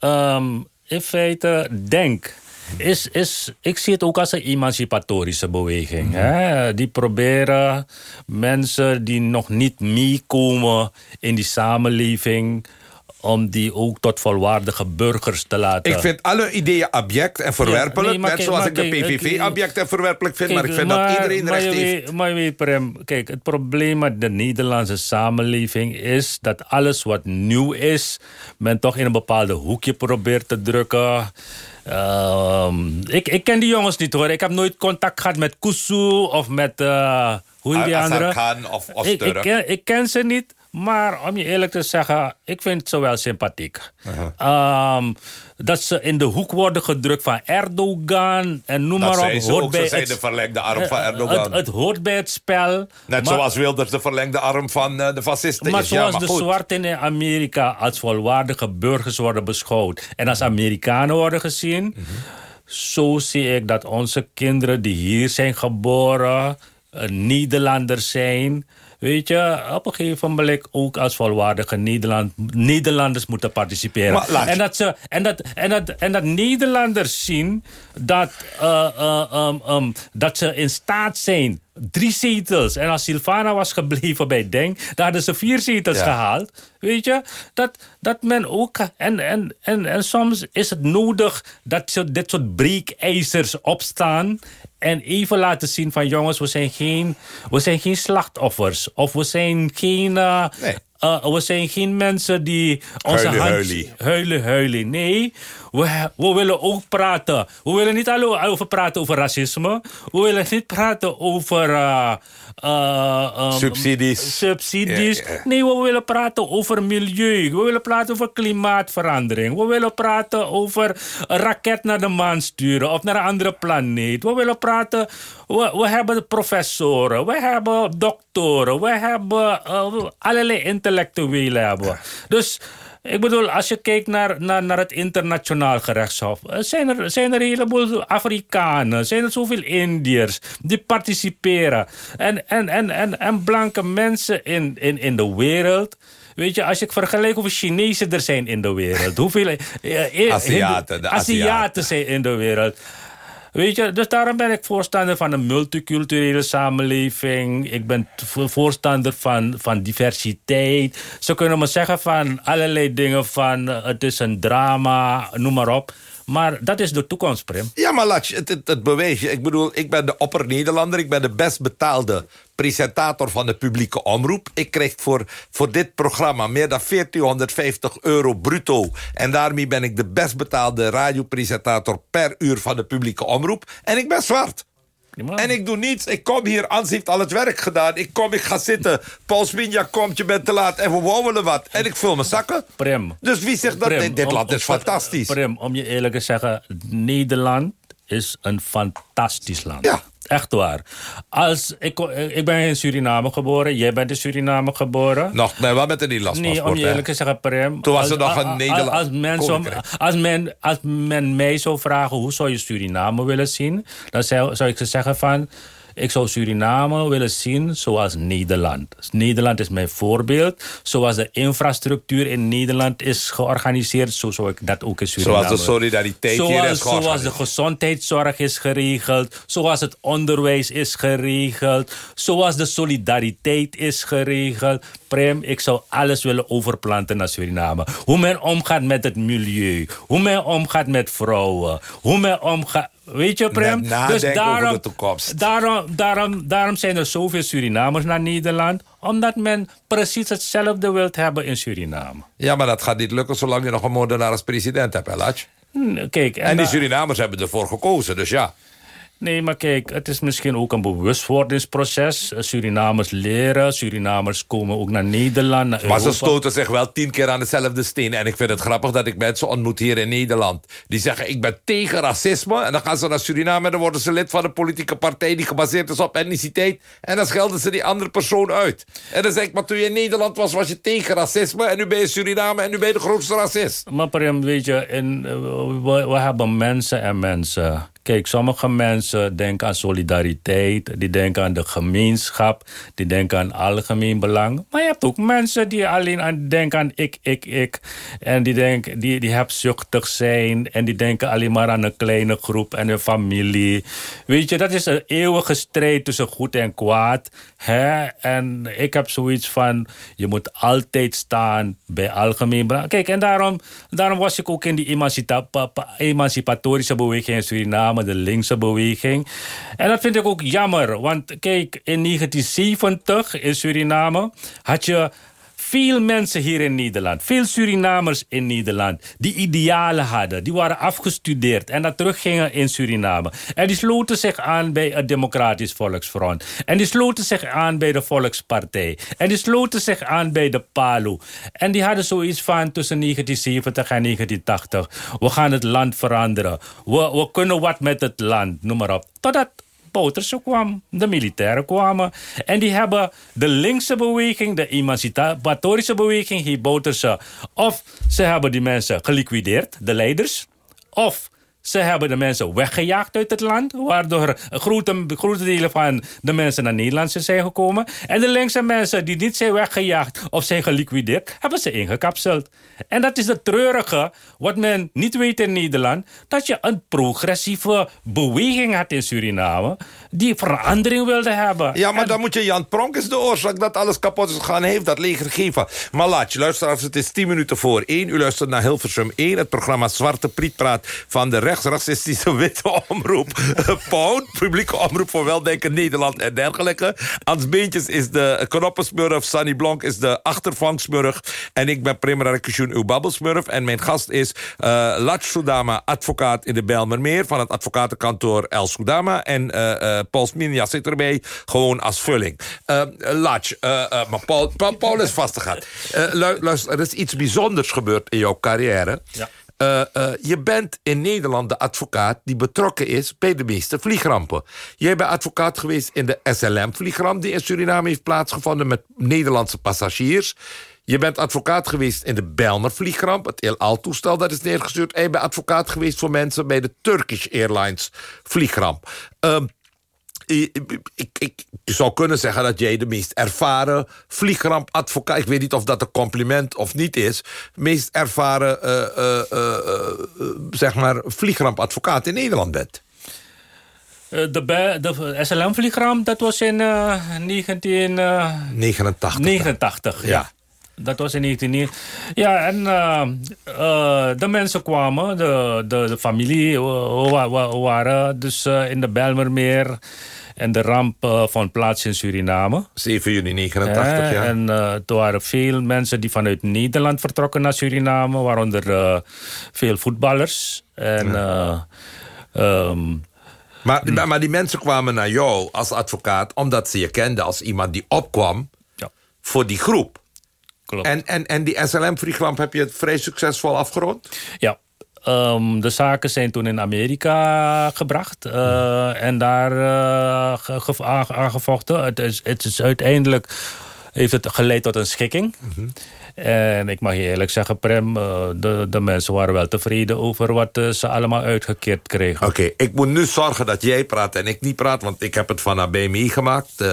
Speaker 11: um, in feite Denk... Is, is, ik zie het ook als een emancipatorische beweging. Hè? Die proberen mensen die nog niet meekomen in die samenleving om die ook tot volwaardige burgers te laten.
Speaker 4: Ik vind alle ideeën abject en verwerpelijk.
Speaker 11: Ja, nee, maar
Speaker 4: net
Speaker 11: kijk,
Speaker 4: zoals ik de PVV abject en verwerpelijk vind.
Speaker 11: Kijk,
Speaker 4: maar ik vind dat iedereen recht heeft.
Speaker 11: Maar je weet, Prem, kijk, het probleem met de Nederlandse samenleving is dat alles wat nieuw is, men toch in een bepaalde hoekje probeert te drukken. Ehm, ik, ik ken die jongens niet hoor. Ik heb nooit contact gehad met Kusu of met. eh, hoe heet die andere?
Speaker 4: Khan of
Speaker 11: ik,
Speaker 4: Osturk.
Speaker 11: ik, ken, ik ken ze niet. Maar om je eerlijk te zeggen, ik vind ze wel sympathiek. Ehm, dat ze in de hoek worden gedrukt van Erdogan en noem
Speaker 4: Dat
Speaker 11: maar op.
Speaker 4: zijn ze
Speaker 11: hoort
Speaker 4: ook.
Speaker 11: bij
Speaker 4: Ze zijn
Speaker 11: het-
Speaker 4: de verlengde arm van
Speaker 11: eh,
Speaker 4: Erdogan.
Speaker 11: Het, het hoort bij het spel.
Speaker 4: Net
Speaker 11: maar-
Speaker 4: zoals Wilders de verlengde arm van eh, de fascisten
Speaker 11: maar
Speaker 4: is.
Speaker 11: zoals
Speaker 4: ja, maar
Speaker 11: de
Speaker 4: goed.
Speaker 11: zwarten in Amerika als volwaardige burgers worden beschouwd... en als Amerikanen worden gezien... Zo zie ik dat onze kinderen die hier zijn geboren... eh, Nederlanders zijn... Weet je, op een gegeven moment ook als volwaardige Nederland, Nederlanders moeten participeren. En, dat ze, en, dat, en, dat, en dat Nederlanders zien dat, eh, eh, um, um, dat ze in staat zijn. Drie zetels. En als Silvana was gebleven bij Denk, dan hadden ze vier zetels
Speaker 4: Ja.
Speaker 11: gehaald. Weet je, dat, dat men ook. En, en, en, en soms is het nodig dat zo, dit soort breekijzers opstaan. En even laten zien van jongens, we zijn geen, we zijn geen slachtoffers. Of we zijn geen. eh,
Speaker 4: Nee.
Speaker 11: Eh, we zijn geen mensen die onze
Speaker 4: Huilie,
Speaker 11: hand- huilen, huilen. Nee, we, we willen ook praten. We willen niet alleen over praten over racisme. We willen niet praten over... eh, eh, um,
Speaker 4: Subsidies.
Speaker 11: Subsidies. Nee, we willen praten over milieu. We willen praten over klimaatverandering. We willen praten over een raket naar de maan sturen of naar een andere planeet. We willen praten... We, we hebben professoren, we hebben doktoren, we hebben eh, allerlei intellectuelen. Hebben. Dus ik bedoel, als je kijkt naar, naar, naar het internationaal gerechtshof, eh, zijn er, zijn er een heleboel Afrikanen, zijn er zoveel Indiërs die participeren. En, en, en, en, en blanke mensen in, in, in de wereld. Weet je, als je vergelijkt hoeveel Chinezen er zijn in de wereld, hoeveel eh, eh,
Speaker 4: Aziaten, de
Speaker 11: Aziaten
Speaker 4: Aziaten.
Speaker 11: zijn in de wereld. Weet je, dus daarom ben ik voorstander van een multiculturele samenleving. Ik ben vo- voorstander van, van diversiteit. Ze kunnen me zeggen van allerlei dingen van eh, het is een drama, noem maar op. Maar dat is de toekomst, Prim.
Speaker 4: Ja, maar Latsch, het, het, je. Ik bedoel, ik ben de opper-Nederlander. Ik ben de best betaalde presentator van de publieke omroep. Ik krijg voor, voor dit programma meer dan 1450 euro bruto. En daarmee ben ik de best betaalde radiopresentator per uur van de publieke omroep. En ik ben zwart. En ik doe niets. Ik kom hier, Ans heeft al het werk gedaan. Ik kom, ik ga zitten. Paul Spinja komt, je bent te laat. En we wouwen wat. En ik vul mijn zakken.
Speaker 11: Prim.
Speaker 4: Dus wie zegt dat? Dit dit
Speaker 11: om-
Speaker 4: land
Speaker 11: om-
Speaker 4: is fantastisch.
Speaker 11: Prim, om je eerlijk te zeggen, Nederland is een fantastisch land.
Speaker 4: Ja.
Speaker 11: Echt waar. Als, ik, ik ben in Suriname geboren, jij bent in Suriname geboren.
Speaker 4: Nog, nee, wel met een Nederlands
Speaker 11: Nee, om
Speaker 4: paspoort.
Speaker 11: je
Speaker 4: hè?
Speaker 11: eerlijk te zeggen, Prem.
Speaker 4: Toen was
Speaker 11: als-
Speaker 4: er nog een
Speaker 11: a-
Speaker 4: Nederland-
Speaker 11: Als,
Speaker 4: koninkrijk.
Speaker 11: als, men, als men mij zou vragen hoe zou je Suriname willen zien, dan zou, zou ik ze zeggen van. Ik zou Suriname willen zien zoals Nederland. Nederland is mijn voorbeeld. Zoals de infrastructuur in Nederland is georganiseerd, zo zou ik dat ook in Suriname.
Speaker 4: Zoals de solidariteit hier is
Speaker 11: zoals, zoals de gezondheidszorg is geregeld. Zoals het onderwijs is geregeld. Zoals de solidariteit is geregeld. Prem, ik zou alles willen overplanten naar Suriname. Hoe men omgaat met het milieu. Hoe men omgaat met vrouwen. Hoe men omgaat... Weet je, Prem?
Speaker 4: Toekomst.
Speaker 11: Daarom, daarom, daarom zijn er zoveel Surinamers naar Nederland. Omdat men precies hetzelfde wil hebben in Suriname.
Speaker 4: Ja, maar dat gaat niet lukken zolang je nog een moordenaar als president hebt, hè, Latsch?
Speaker 11: Hm, Kijk,
Speaker 4: En die
Speaker 11: da-
Speaker 4: Surinamers hebben ervoor gekozen, dus ja.
Speaker 11: Nee, maar kijk, het is misschien ook een bewustwordingsproces. Eh, Surinamers leren, Surinamers komen ook naar Nederland, naar
Speaker 4: Maar ze stoten zich wel tien keer aan dezelfde steen. En ik vind het grappig dat ik mensen ontmoet hier in Nederland. Die zeggen, ik ben tegen racisme. En dan gaan ze naar Suriname en dan worden ze lid van een politieke partij... die gebaseerd is op etniciteit. En dan schelden ze die andere persoon uit. En dan zeg ik, maar toen je in Nederland was, was je tegen racisme. En nu ben je Suriname en nu ben je de grootste racist.
Speaker 11: Maar Prem, weet je, in, eh, we, we hebben mensen en mensen. Kijk, sommige mensen denken aan solidariteit, die denken aan de gemeenschap, die denken aan algemeen belang. Maar je hebt ook mensen die alleen aan denken aan ik, ik, ik. En die, denken, die, die hebzuchtig zijn en die denken alleen maar aan een kleine groep en hun familie. Weet je, dat is een eeuwige strijd tussen goed en kwaad. En ik heb zoiets van, je moet altijd staan bij algemeen. Kijk, en daarom, daarom was ik ook in die emancipa- pa- pa- emancipatorische beweging in Suriname, de linkse beweging. En dat vind ik ook jammer, want kijk, in 1970 in Suriname had je veel mensen hier in Nederland, veel Surinamers in Nederland, die idealen hadden. Die waren afgestudeerd en dat teruggingen in Suriname. En die sloten zich aan bij het Democratisch Volksfront. En die sloten zich aan bij de Volkspartij. En die sloten zich aan bij de PALO. En die hadden zoiets van tussen 1970 en 1980. We gaan het land veranderen. We, we kunnen wat met het land, noem maar op. Totdat Bouterse kwam, de militairen kwamen. En die hebben de linkse beweging, de emancipatorische beweging, hier Bouterse. Of ze hebben die mensen geliquideerd, de leiders. Of ze hebben de mensen weggejaagd uit het land, waardoor grote, grote delen van de mensen naar Nederland zijn gekomen. En de linkse mensen die niet zijn weggejaagd of zijn geliquideerd, hebben ze ingekapseld. En dat is het treurige, wat men niet weet in Nederland, dat je een progressieve beweging had in Suriname, die verandering wilde hebben.
Speaker 4: Ja, maar dan moet je Jan Pronk is de oorzaak dat alles kapot is gegaan. Heeft dat leger gegeven. Maar laat je luisteren, het is tien minuten voor één. U luistert naar Hilversum 1, het programma Zwarte Prietpraat van de rechtsracistische [LAUGHS] witte omroep. Pound, publieke omroep voor weldenken Nederland en dergelijke. Ans Beentjes is de knoppensmurf, Sunny Blonk is de achtervangsmurf. En ik ben Primera Rekensjoen, uw babbelsmurf. En mijn gast is uh, Lat Soudama, advocaat in de Bijlmermeer... van het advocatenkantoor El Soudama. En uh, uh, Paul Sminja zit erbij, gewoon als vulling. Uh, Latch, maar Paul, Paul, Paul is vastgegaan. Luister, er is iets bijzonders gebeurd in jouw carrière.
Speaker 11: Ja.
Speaker 4: Uh, uh, je bent in Nederland de advocaat die betrokken is bij de meeste vliegrampen. Jij bent advocaat geweest in de SLM-vliegramp... die in Suriname heeft plaatsgevonden met Nederlandse passagiers. Je bent advocaat geweest in de Belmer-vliegramp, het El Al-toestel dat is neergestuurd. En je bent advocaat geweest voor mensen bij de Turkish Airlines vliegramp. Ik, ik, ik, zou kunnen zeggen dat jij de meest ervaren vliegrampadvocaat... ik weet niet of dat een compliment of niet is... meest ervaren uh, uh, uh, zeg maar vliegrampadvocaat in Nederland bent.
Speaker 11: De, de SLM-vliegramp, dat was in 1989.
Speaker 4: 89,
Speaker 11: ja. ja. Dat was in 19... Ja, en uh, uh, de mensen kwamen, de, de, de familie uh, waren dus in de Bijlmermeer... En de ramp vond plaats in Suriname.
Speaker 4: 7 juni 89, ja.
Speaker 11: En er waren veel mensen die vanuit Nederland vertrokken naar Suriname. Waaronder veel voetballers. En... Ja. Um,
Speaker 4: maar, maar, maar die mensen kwamen naar jou als advocaat... omdat ze je kenden als iemand die opkwam
Speaker 11: ja.
Speaker 4: voor die groep.
Speaker 11: Klopt.
Speaker 4: En, en, en die SLM-vliegramp heb je het vrij succesvol afgerond?
Speaker 11: Ja. Um, de zaken zijn toen in Amerika gebracht. Uh, hmm. En daar uh, aangevochten. Het is, het is uiteindelijk heeft het geleid tot een schikking.
Speaker 4: Mhm.
Speaker 11: Mm -hmm. En ik mag je eerlijk zeggen, Prem, uh, de, de mensen waren wel tevreden over wat ze allemaal uitgekeerd kregen.
Speaker 4: Oké, okay, ik moet nu zorgen dat jij praat en ik niet praat, want ik heb het van BMI gemaakt.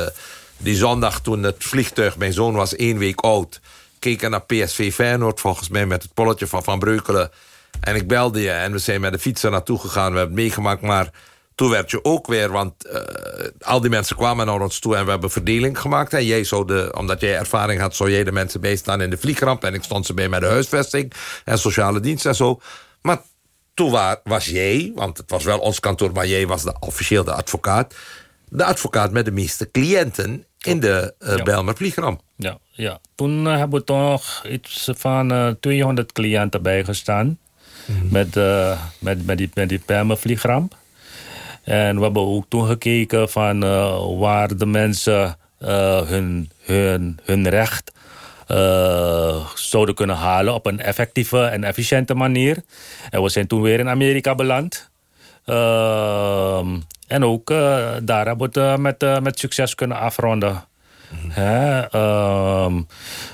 Speaker 4: Die zondag toen het vliegtuig, mijn zoon was één week oud... keken naar PSV Feyenoord, volgens mij met het polletje van Van Breukelen. En ik belde je en we zijn met de fietser naartoe gegaan. We hebben het meegemaakt, maar toen werd je ook weer... want uh, al die mensen kwamen naar ons toe en we hebben verdeling gemaakt. En jij zou de, omdat jij ervaring had, zou jij de mensen bijstaan in de vliegramp. En ik stond ze bij met de huisvesting en sociale dienst en zo. Maar toen was jij, want het was wel ons kantoor... maar jij was de, officieel de advocaat... de advocaat met de meeste cliënten in de uh, ja. Bijlmer vliegramp.
Speaker 11: Ja, ja. toen uh, hebben we toch iets van uh, 200 cliënten bijgestaan... Mm -hmm. met, met, met die, met die Bijlmer vliegramp. En we hebben ook toen gekeken van eh, waar de mensen eh, hun, hun, hun recht eh, zouden kunnen halen op een effectieve en efficiënte manier. En we zijn toen weer in Amerika beland. Ehm, en ook eh, daar hebben we het eh, met, eh, met succes kunnen afronden. Hè, ehm,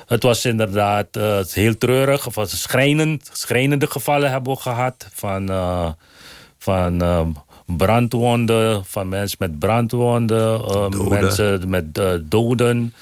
Speaker 11: het was inderdaad heel treurig, of was schrijnend. Schrijnende gevallen hebben we gehad van, van ehm, brandwonden, van mensen met brandwonden, eh, mensen met doden.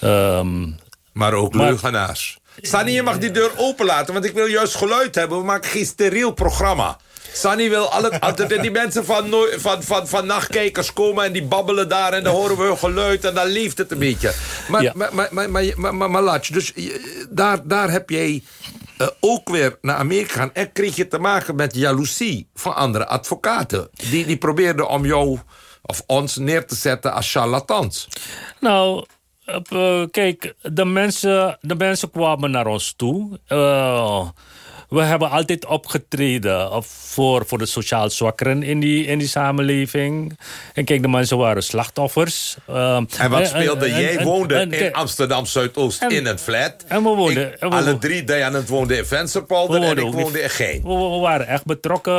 Speaker 11: Ehm,
Speaker 4: Maar ook
Speaker 11: Maar-
Speaker 4: leugenaars. Sani, je mag die deur openlaten, want ik wil juist geluid hebben. We maken geen steriel programma. Sani wil altijd, altijd die mensen van, van, van, van nachtkijkers komen en die babbelen daar en dan horen we hun geluid en dan leeft het een beetje. Maar,
Speaker 11: Ja.
Speaker 4: maar, maar, maar, maar, maar, maar, maar Latj, dus je- daar, daar heb jij eh, ook weer naar Amerika gaan en kreeg je te maken met jaloezie van andere advocaten. Die, die probeerden om jou of ons neer te zetten als charlatans.
Speaker 11: Nou, eh, kijk, de mensen, de mensen kwamen naar ons toe. Eh, we hebben altijd opgetreden op- voor, voor de sociaal zwakkeren in die, in die samenleving. En kijk, de mensen waren slachtoffers. Eh,
Speaker 4: En wat speelde
Speaker 11: en-
Speaker 4: jij?
Speaker 11: en-
Speaker 4: woonde
Speaker 11: en-
Speaker 4: in Amsterdam Zuidoost in een flat.
Speaker 11: en we woonden-
Speaker 4: Ik-
Speaker 11: we
Speaker 4: alle drie, Diane woonde in Vensterpolder en ik woonde in Geen.
Speaker 11: We, we waren echt betrokken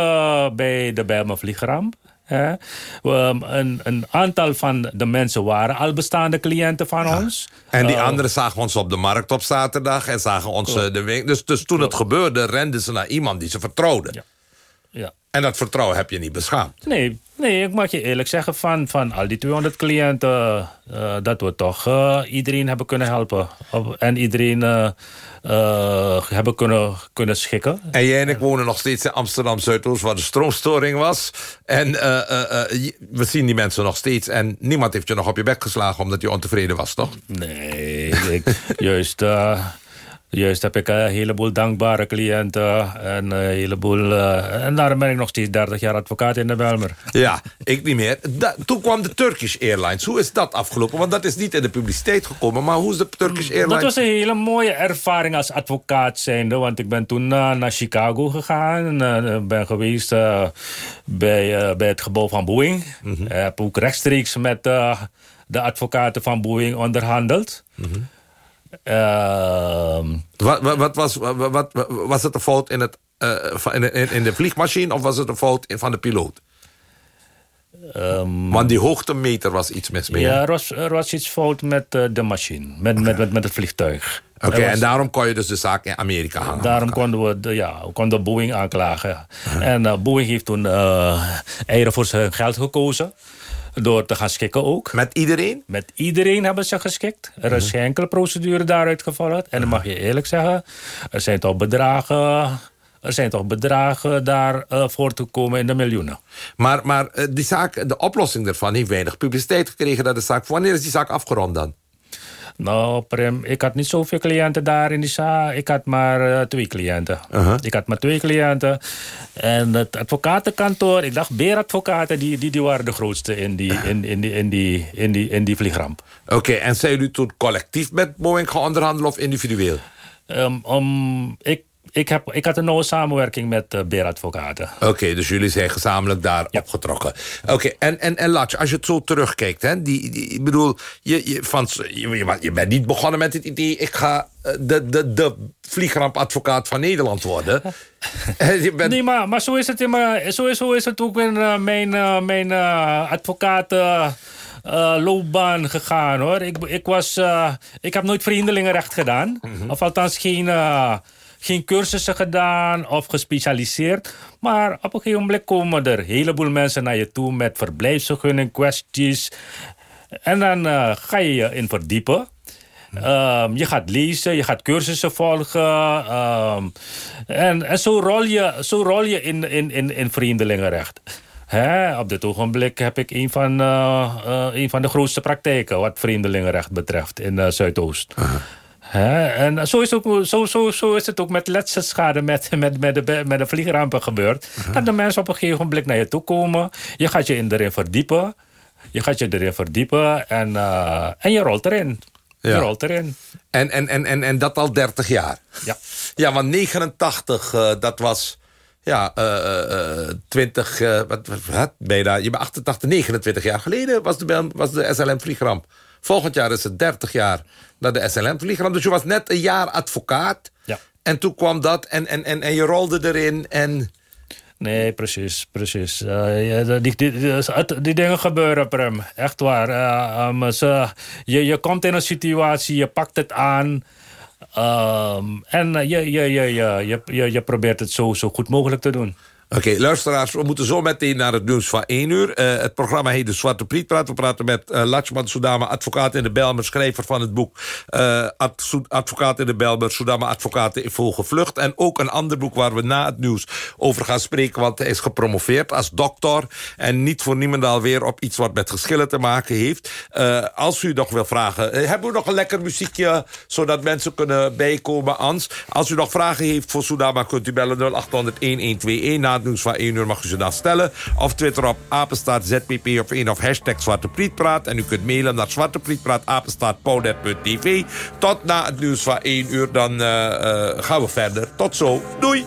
Speaker 11: bij de Bijlmer Vliegramp. Hè. We, een, een aantal van de mensen waren al bestaande cliënten van ons.
Speaker 4: En die
Speaker 11: Eh,
Speaker 4: anderen zagen ons op de markt op zaterdag en zagen ons eh, de winkel. Dus, dus toen het gebeurde, renden ze naar iemand die ze vertrouwden.
Speaker 11: ja.
Speaker 4: En dat vertrouwen heb je niet beschaamd.
Speaker 11: Nee, nee, ik mag je eerlijk zeggen, van, van al die 200 cliënten, eh, dat we toch eh, iedereen hebben kunnen helpen. En iedereen eh, hebben kunnen, kunnen schikken.
Speaker 4: En jij en ik wonen nog steeds in Amsterdam Zuidoost, waar de stroomstoring was. En we zien die mensen nog steeds. En niemand heeft je nog op je bek geslagen omdat je ontevreden was, toch?
Speaker 11: Nee, ik, [LAUGHS] juist, juist heb ik een heleboel dankbare cliënten. En een heleboel, eh, en daarom ben ik nog steeds 30 jaar advocaat in de Belmer.
Speaker 4: Ja, ik niet meer. Da- toen kwam de Turkish Airlines. Hoe is dat afgelopen? Want dat is niet in de publiciteit gekomen. Maar hoe is de Turkish Airlines?
Speaker 11: Dat was een hele mooie ervaring als advocaat zijnde. Want ik ben toen eh, naar Chicago gegaan. En eh, ben geweest eh, bij, eh, bij het gebouw van Boeing. Ik heb ook rechtstreeks met eh, de advocaten van Boeing onderhandeld.
Speaker 4: Mhm.
Speaker 11: Ehm,
Speaker 4: Wat, wat, wat was, wat, wat- was het een fout in, het, eh, in, de, in- de vliegmachine of was het een fout van de piloot?
Speaker 11: ehm,
Speaker 4: Want die hoogtemeter was iets mis mee.
Speaker 11: ja, er was, er was iets fout met eh, de machine. Met, met, met, met het vliegtuig.
Speaker 4: Oké, en daarom kon je dus de zaak in Amerika hangen.
Speaker 11: Daarom konden we, de, ja, we konden Boeing aanklagen. En eh, Boeing heeft toen eieren voor zijn geld gekozen. Door te gaan schikken ook.
Speaker 4: Met iedereen?
Speaker 11: Met iedereen hebben ze geschikt. Er is geen enkele procedure daaruit gevallen. En dan mag je eerlijk zeggen, er zijn toch bedragen... Er zijn toch bedragen daar eh, voor te komen in de miljoenen.
Speaker 4: Maar, maar eh, die zaak, de oplossing daarvan heeft weinig publiciteit gekregen. Dat de zaak, wanneer is die zaak afgerond dan?
Speaker 11: Nou, Prem, ik had niet zoveel cliënten daar in die zaal. Ik had maar eh, twee cliënten.
Speaker 4: Uh-huh.
Speaker 11: Ik had maar twee cliënten. En het advocatenkantoor, ik dacht beeradvocaten, die, die, die waren de grootste in die, in, in die, in die, in die, in die vliegramp.
Speaker 4: Oké, en zijn jullie toen collectief met Boeing gaan onderhandelen of individueel?
Speaker 11: Ehm, om, ik, ik, heb, ik had een nauwe samenwerking met uh, beeradvocaten.
Speaker 4: Oké, dus jullie zijn gezamenlijk daar opgetrokken. Oké, en, en, en Latch, als je het zo terugkijkt... Hè, die, die, ik bedoel, je, je, van, je, bent niet begonnen met het idee... ik ga eh, de, de, de vliegrampadvocaat van Nederland worden. [LAUGHS] Eh, je bent,
Speaker 11: Nee, maar, maar zo, is het in mijn, zo, is, zo is het ook in eh, mijn, eh, mijn eh, advocaten... eh, loopbaan gegaan hoor. Ik, ik, was, eh, ik heb nooit vreemdelingenrecht gedaan. Of althans geen, eh, geen cursussen gedaan of gespecialiseerd. Maar op een gegeven moment komen er een heleboel mensen naar je toe met verblijfsvergunning, kwesties. En dan eh, ga je je in verdiepen. Ehm, je gaat lezen, je gaat cursussen volgen. ehm, en zo, rol je, zo rol je in, in, in, in vreemdelingenrecht. Hè, op dit ogenblik heb ik een van, een van de grootste praktijken... wat vreemdelingenrecht betreft in eh, Zuidoost. En zo is, ook, zo, zo, zo is het ook met letselschade met, met, met, de, met de vliegrampen gebeurd. Dat de mensen op een gegeven moment naar je toe komen. Je gaat je in erin verdiepen. Je gaat je erin verdiepen en, eh, en je rolt erin. Je rolt erin.
Speaker 4: en, en, en, en, en dat al 30 jaar.
Speaker 11: Ja.
Speaker 4: Ja, want 89, eh, dat was ja, eh, eh, 20, eh, wat, wat, wat, bijna, je bent 88, 29 jaar geleden was de, was de SLM-vliegramp. Volgend jaar is het 30 jaar na de SLM-vliegramp. Dus je was net een jaar advocaat.
Speaker 11: Ja.
Speaker 4: En toen kwam dat en, en, en, en je rolde erin en...
Speaker 11: Nee, precies, precies. Eh, die, die, die, die dingen gebeuren, Prem. Echt waar. Eh, um, ze, je, je komt in een situatie, je pakt het aan... ehm, en eh, je, je, je, je, je, je, je probeert het zo, zo goed mogelijk te doen.
Speaker 4: Oké, luisteraars, we moeten zo meteen naar het nieuws van 1 uur. Eh, het programma heet De Zwarte Priet Praat. We praten met uh, Lachman Soudama, advocaat in de Belmer... schrijver van het boek eh, Advocaat in de Belmer... Soudama Advocaten in Volge Vlucht. En ook een ander boek waar we na het nieuws over gaan spreken... want hij is gepromoveerd als dokter... en niet voor niemendal weer op iets wat met geschillen te maken heeft. Eh, als u nog wil vragen... eh, hebben we nog een lekker muziekje... zodat mensen kunnen bijkomen, Ans? Als u nog vragen heeft voor Soudama... kunt u bellen 0800-1121. Na het nieuws van 1 uur mag u ze dan stellen. Of twitter op apenstaat ZPP of 1 of hashtag Zwarte Prietpraat. En u kunt mailen naar zwarteprietpraat apenstaatpownet.tv. Tot na het nieuws van 1 uur, dan eh, eh, gaan we verder. Tot zo. Doei!